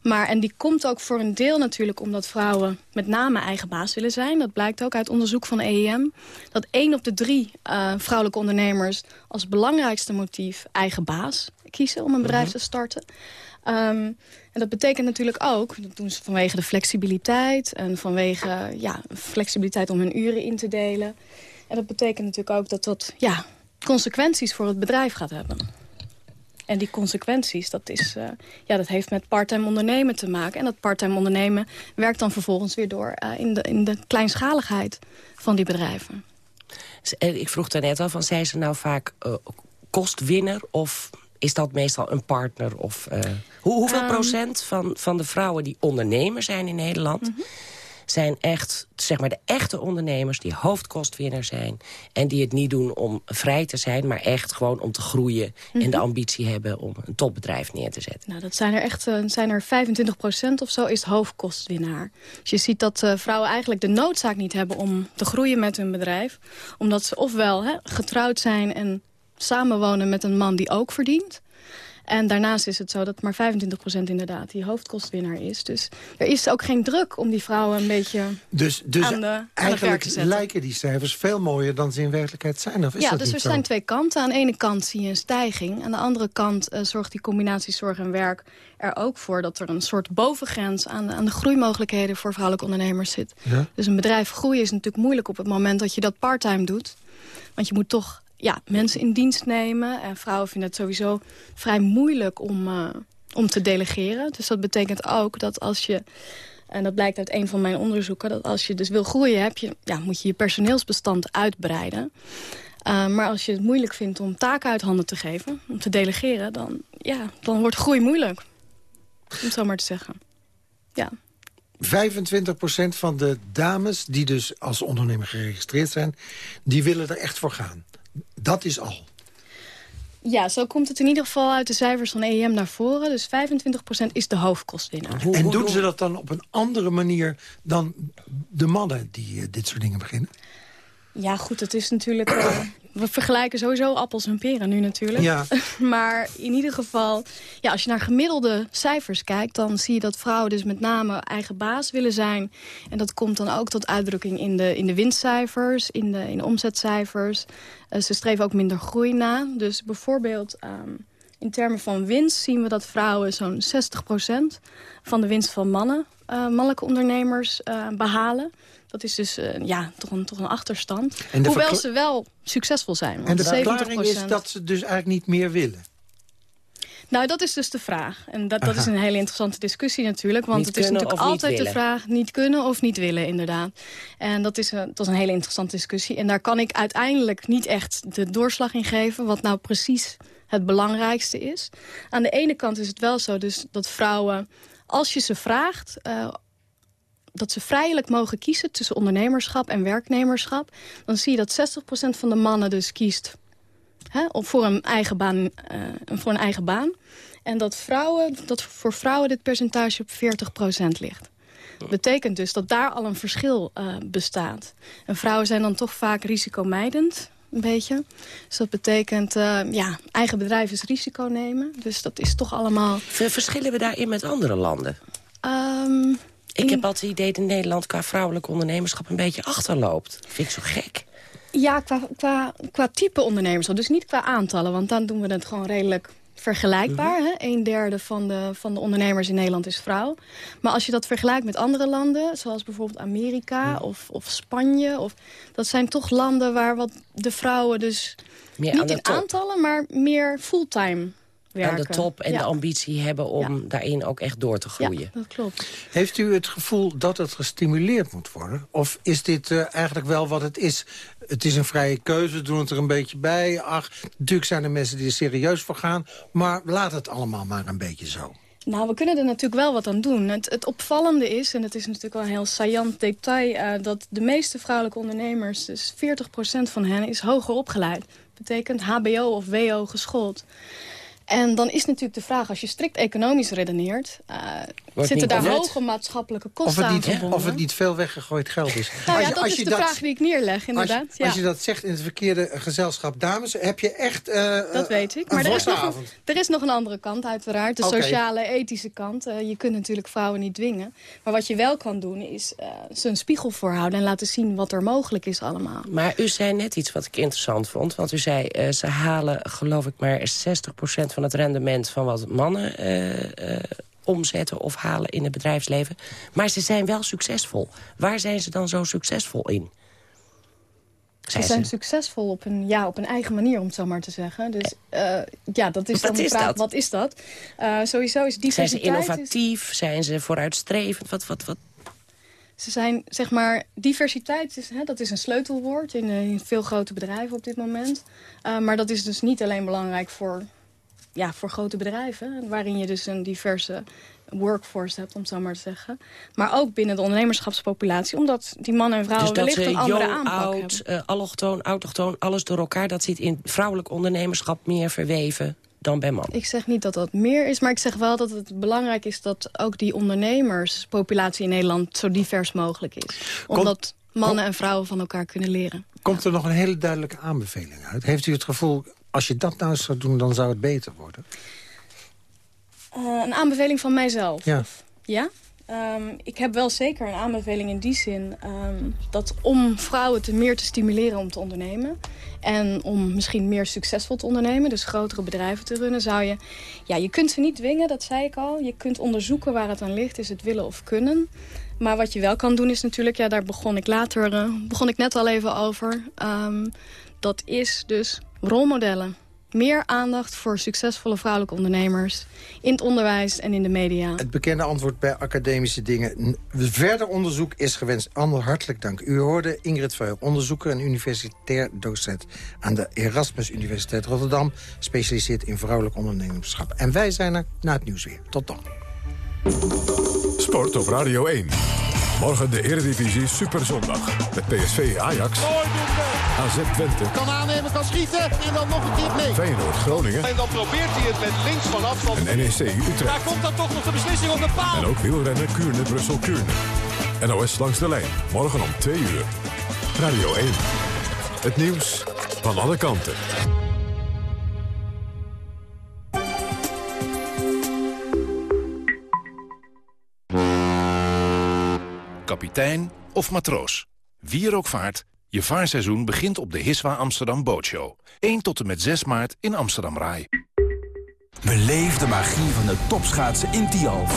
Maar, en die komt ook voor een deel natuurlijk omdat vrouwen met name eigen baas willen zijn. Dat blijkt ook uit onderzoek van EEM. Dat één op de drie eh, vrouwelijke ondernemers als belangrijkste motief eigen baas kiezen om een bedrijf te starten. Ehm, en dat betekent natuurlijk ook, dat doen ze vanwege de flexibiliteit... en vanwege ja, flexibiliteit om hun uren in te delen. En dat betekent natuurlijk ook dat dat ja, consequenties voor het bedrijf gaat hebben. En die consequenties, dat, is, eh, ja, dat heeft met parttime ondernemen te maken. En dat parttime ondernemen werkt dan vervolgens weer door... eh, in, de, in de kleinschaligheid van die bedrijven. Eh, Ik vroeg daarnet al, van, zijn ze nou vaak eh, kostwinner... of is dat meestal een partner? Of, eh, hoe, hoeveel Ehm. procent van, van de vrouwen die ondernemer zijn in Nederland... Mhm. Zijn echt, zeg maar, de echte ondernemers die hoofdkostwinner zijn... en die het niet doen om vrij te zijn, maar echt gewoon om te groeien... en de Mhm. ambitie hebben om een topbedrijf neer te zetten. Nou, dat zijn er echt eh, zijn er 25% of zo is hoofdkostwinnaar. Dus je ziet dat eh, vrouwen eigenlijk de noodzaak niet hebben om te groeien met hun bedrijf. Omdat ze ofwel hè, getrouwd zijn en samenwonen met een man die ook verdient. En daarnaast is het zo dat maar 25% inderdaad die hoofdkostwinnaar is. Dus er is ook geen druk om die vrouwen een beetje Dus, dus aan, de, aan eigenlijk lijken die cijfers veel mooier dan ze in werkelijkheid zijn. Of is ja, dat dus niet er zo? zijn twee kanten. Aan de ene kant zie je een stijging. Aan de andere kant eh, zorgt die combinatie zorg en werk er ook voor... dat er een soort bovengrens aan de, aan de groeimogelijkheden voor vrouwelijke ondernemers zit. Ja. Dus een bedrijf groeien is natuurlijk moeilijk op het moment dat je dat parttime doet. Want je moet toch ja, mensen in dienst nemen. En vrouwen vinden het sowieso vrij moeilijk om, eh, om te delegeren. Dus dat betekent ook dat als je... En dat blijkt uit een van mijn onderzoeken... dat als je dus wil groeien, heb je, ja, moet je je personeelsbestand uitbreiden. Uh, maar als je het moeilijk vindt om taken uit handen te geven... om te delegeren, dan, ja, dan wordt groei moeilijk. Om het zo maar te zeggen. Ja. 25% van de dames die dus als ondernemer geregistreerd zijn... die willen er echt voor gaan. Dat is al. Ja, zo komt het in ieder geval uit de cijfers van EEM naar voren. Dus 25% is de hoofdkostwinnaar. en doen ze dat dan op een andere manier dan de mannen die uh, dit soort dingen beginnen? Ja, goed, het is natuurlijk... Uh, [coughs] we vergelijken sowieso appels en peren nu natuurlijk. Ja. [laughs] maar in ieder geval, ja, als je naar gemiddelde cijfers kijkt... dan zie je dat vrouwen dus met name eigen baas willen zijn. En dat komt dan ook tot uitdrukking in de, in de winstcijfers, in de, in de omzetcijfers. Uh, ze streven ook minder groei na. Dus bijvoorbeeld... Um, in termen van winst zien we dat vrouwen zo'n 60% van de winst van mannen, uh, mannelijke ondernemers, uh, behalen. Dat is dus uh, ja, toch, een, toch een achterstand. Hoewel ze wel succesvol zijn. Want en de 70%... verklaring is dat ze dus eigenlijk niet meer willen? Nou, dat is dus de vraag. En dat, dat is een hele interessante discussie natuurlijk. Want Niet het is natuurlijk altijd de vraag... niet kunnen of niet willen, inderdaad. En dat is, een, dat is een hele interessante discussie. En daar kan ik uiteindelijk niet echt de doorslag in geven... wat nou precies het belangrijkste is. Aan de ene kant is het wel zo dus dat vrouwen... als je ze vraagt... eh, dat ze vrijelijk mogen kiezen tussen ondernemerschap en werknemerschap... dan zie je dat 60% van de mannen dus kiest hè, voor, een eigen baan, eh, voor een eigen baan. En dat, vrouwen, dat voor vrouwen dit percentage op 40% ligt. betekent dus dat daar al een verschil eh, bestaat. En vrouwen zijn dan toch vaak risicomijdend, een beetje. Dus dat betekent, eh, ja, eigen bedrijf is risico nemen. Dus dat is toch allemaal... Ver- Verschillen we daarin met andere landen? Ehm, Ik heb altijd het idee dat Nederland qua vrouwelijk ondernemerschap een beetje achterloopt. Vind ik zo gek. Ja, qua, qua, qua type ondernemerschap. Dus niet qua aantallen, want dan doen we het gewoon redelijk vergelijkbaar. hè? Een derde van de, van de ondernemers in Nederland is vrouw. Maar als je dat vergelijkt met andere landen, zoals bijvoorbeeld Amerika of, of Spanje... Of, dat zijn toch landen waar wat de vrouwen dus Meer niet in top. aantallen, maar meer fulltime werken. Aan de top en Ja. de ambitie hebben om daarin ook echt door te groeien. Ja, dat klopt. Heeft u het gevoel dat het gestimuleerd moet worden? Of is dit eh, eigenlijk wel wat het is? Het is een vrije keuze, we doen het er een beetje bij. Ach, natuurlijk zijn er mensen die er serieus voor gaan. Maar laat het allemaal maar een beetje zo. Nou, we kunnen er natuurlijk wel wat aan doen. Het, het opvallende is, en het is natuurlijk wel een heel saillant detail... eh, dat de meeste vrouwelijke ondernemers, dus 40% van hen, is hoger opgeleid. betekent hbo of wo geschoold. En dan is natuurlijk de vraag, als je strikt economisch redeneert... eh, zitten daar hoge maatschappelijke Of kosten aan verbonden. of het niet veel weggegooid geld is. Nou ja, je- dat is je de vraag die ik neerleg, inderdaad. Als, ja. als je dat zegt in het verkeerde gezelschap dames... heb je echt eh, Dat weet ik. Maar er is, nog een, er is nog een andere kant uiteraard. De sociale, ethische kant. Eh, je kunt natuurlijk vrouwen niet dwingen. Maar wat je wel kan doen is eh, ze een spiegel voorhouden... en laten zien wat er mogelijk is allemaal. Maar u zei net iets wat ik interessant vond. Want u zei, eh, ze halen geloof ik maar 60% van het rendement... van wat mannen eh, eh, omzetten of halen in het bedrijfsleven. Maar ze zijn wel succesvol. Waar zijn ze dan zo succesvol in? Ze Zijn zijn ze- succesvol op een, ja, op een eigen manier, om het zo maar te zeggen. Dus eh, ja, dat is Wat dan de vraag. dat? Wat is dat? Sowieso is Zijn diversiteit... ze is- innovatief? Zijn ze vooruitstrevend? Wat, wat, wat? Ze zijn, zeg maar, diversiteit, is, hè, dat is een sleutelwoord in, in veel grote bedrijven op dit moment. Maar dat is dus niet alleen belangrijk voor, ja, voor grote bedrijven... waarin je dus een diverse workforce hebt, om het zo maar te zeggen. Maar ook binnen de ondernemerschapspopulatie... omdat die mannen en vrouwen dus wellicht een andere jong, aanpak hebben. oud, eh, allochtoon, autochtoon, alles door elkaar... dat zit in vrouwelijk ondernemerschap meer verweven dan bij mannen. Ik zeg niet dat dat meer is, maar ik zeg wel dat het belangrijk is... dat ook die ondernemerspopulatie in Nederland zo divers mogelijk is. Omdat mannen en vrouwen van elkaar kunnen leren. Komt er nog een hele duidelijke aanbeveling uit? Heeft u het gevoel, als je dat nou eens zou doen, dan zou het beter worden? Eh, een aanbeveling van mijzelf. Ja. Ja? Ehm, ik heb wel zeker een aanbeveling in die zin... ehm, dat om vrouwen te meer te stimuleren om te ondernemen... en om misschien meer succesvol te ondernemen... dus grotere bedrijven te runnen, zou je... Ja, je kunt ze niet dwingen, dat zei ik al. Je kunt onderzoeken waar het aan ligt, is het willen of kunnen. Maar wat je wel kan doen is natuurlijk... ja, daar begon ik later, eh, begon ik net al even over... ehm, dat is dus rolmodellen. Meer aandacht voor succesvolle vrouwelijke ondernemers... in het onderwijs en in de media. Het bekende antwoord bij academische dingen. Verder onderzoek is gewenst. Ander, hartelijk dank. U hoorde Ingrid Veul, onderzoeker en universitair docent... aan de Erasmus Universiteit Rotterdam. Specialiseert in vrouwelijk ondernemerschap. En wij zijn er na het nieuws weer. Tot dan. Sport op Radio 1. Morgen de Eredivisie Superzondag. Met PSV Ajax, AZ Twente, Kan aannemen, kan schieten en dan nog een keer nee. Feyenoord Groningen En dan probeert hij het met links van afstand. en NEC Utrecht. Daar komt dan toch nog de beslissing op de paal. En ook wielrennen Kuurne Brussel Kuurne. NOS langs de lijn. Morgen om 2 uur. Radio 1. Het nieuws van alle kanten. Kapitein of matroos. Wie er ook vaart, je vaarseizoen begint op de Hiswa Amsterdam Bootshow. 1 tot en met 6 maart in Amsterdam Rai. Beleef de magie van de topschaatsen in Tialf.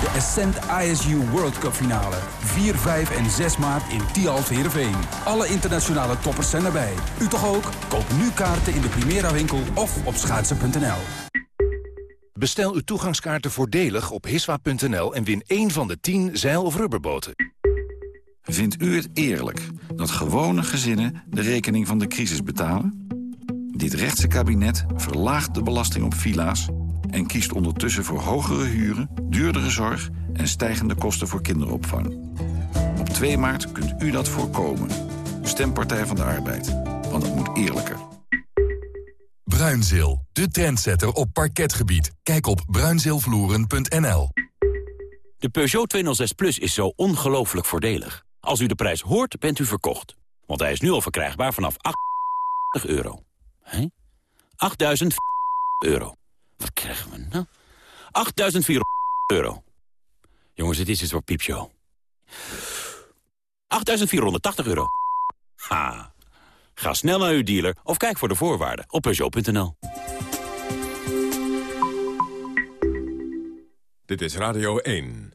De Ascent ISU World Cup finale. 4, 5 en 6 maart in Tialf Heerenveen. Alle internationale toppers zijn erbij. U toch ook? Koop nu kaarten in de Primera winkel of op schaatsen.nl. Bestel uw toegangskaarten voordelig op hiswa.nl en win één van de 10 zeil- of rubberboten. Vindt u het eerlijk dat gewone gezinnen de rekening van de crisis betalen? Dit rechtse kabinet verlaagt de belasting op villa's... en kiest ondertussen voor hogere huren, duurdere zorg... en stijgende kosten voor kinderopvang. Op 2 maart kunt u dat voorkomen. Stem Partij van de Arbeid, want het moet eerlijker. Bruinzeel, de trendsetter op parketgebied. Kijk op bruinzeelvloeren.nl. De Peugeot 206 Plus is zo ongelooflijk voordelig. Als u de prijs hoort, bent u verkocht. Want hij is nu al verkrijgbaar vanaf 8 [laughs] euro. Hé? 8.000 [laughs] euro. Wat krijgen we nou? 8.400 [laughs] euro. Jongens, het is iets voor piepshow. 8.480 euro. Ha. Ga snel naar uw dealer of kijk voor de voorwaarden op Peugeot.nl. Dit is Radio 1.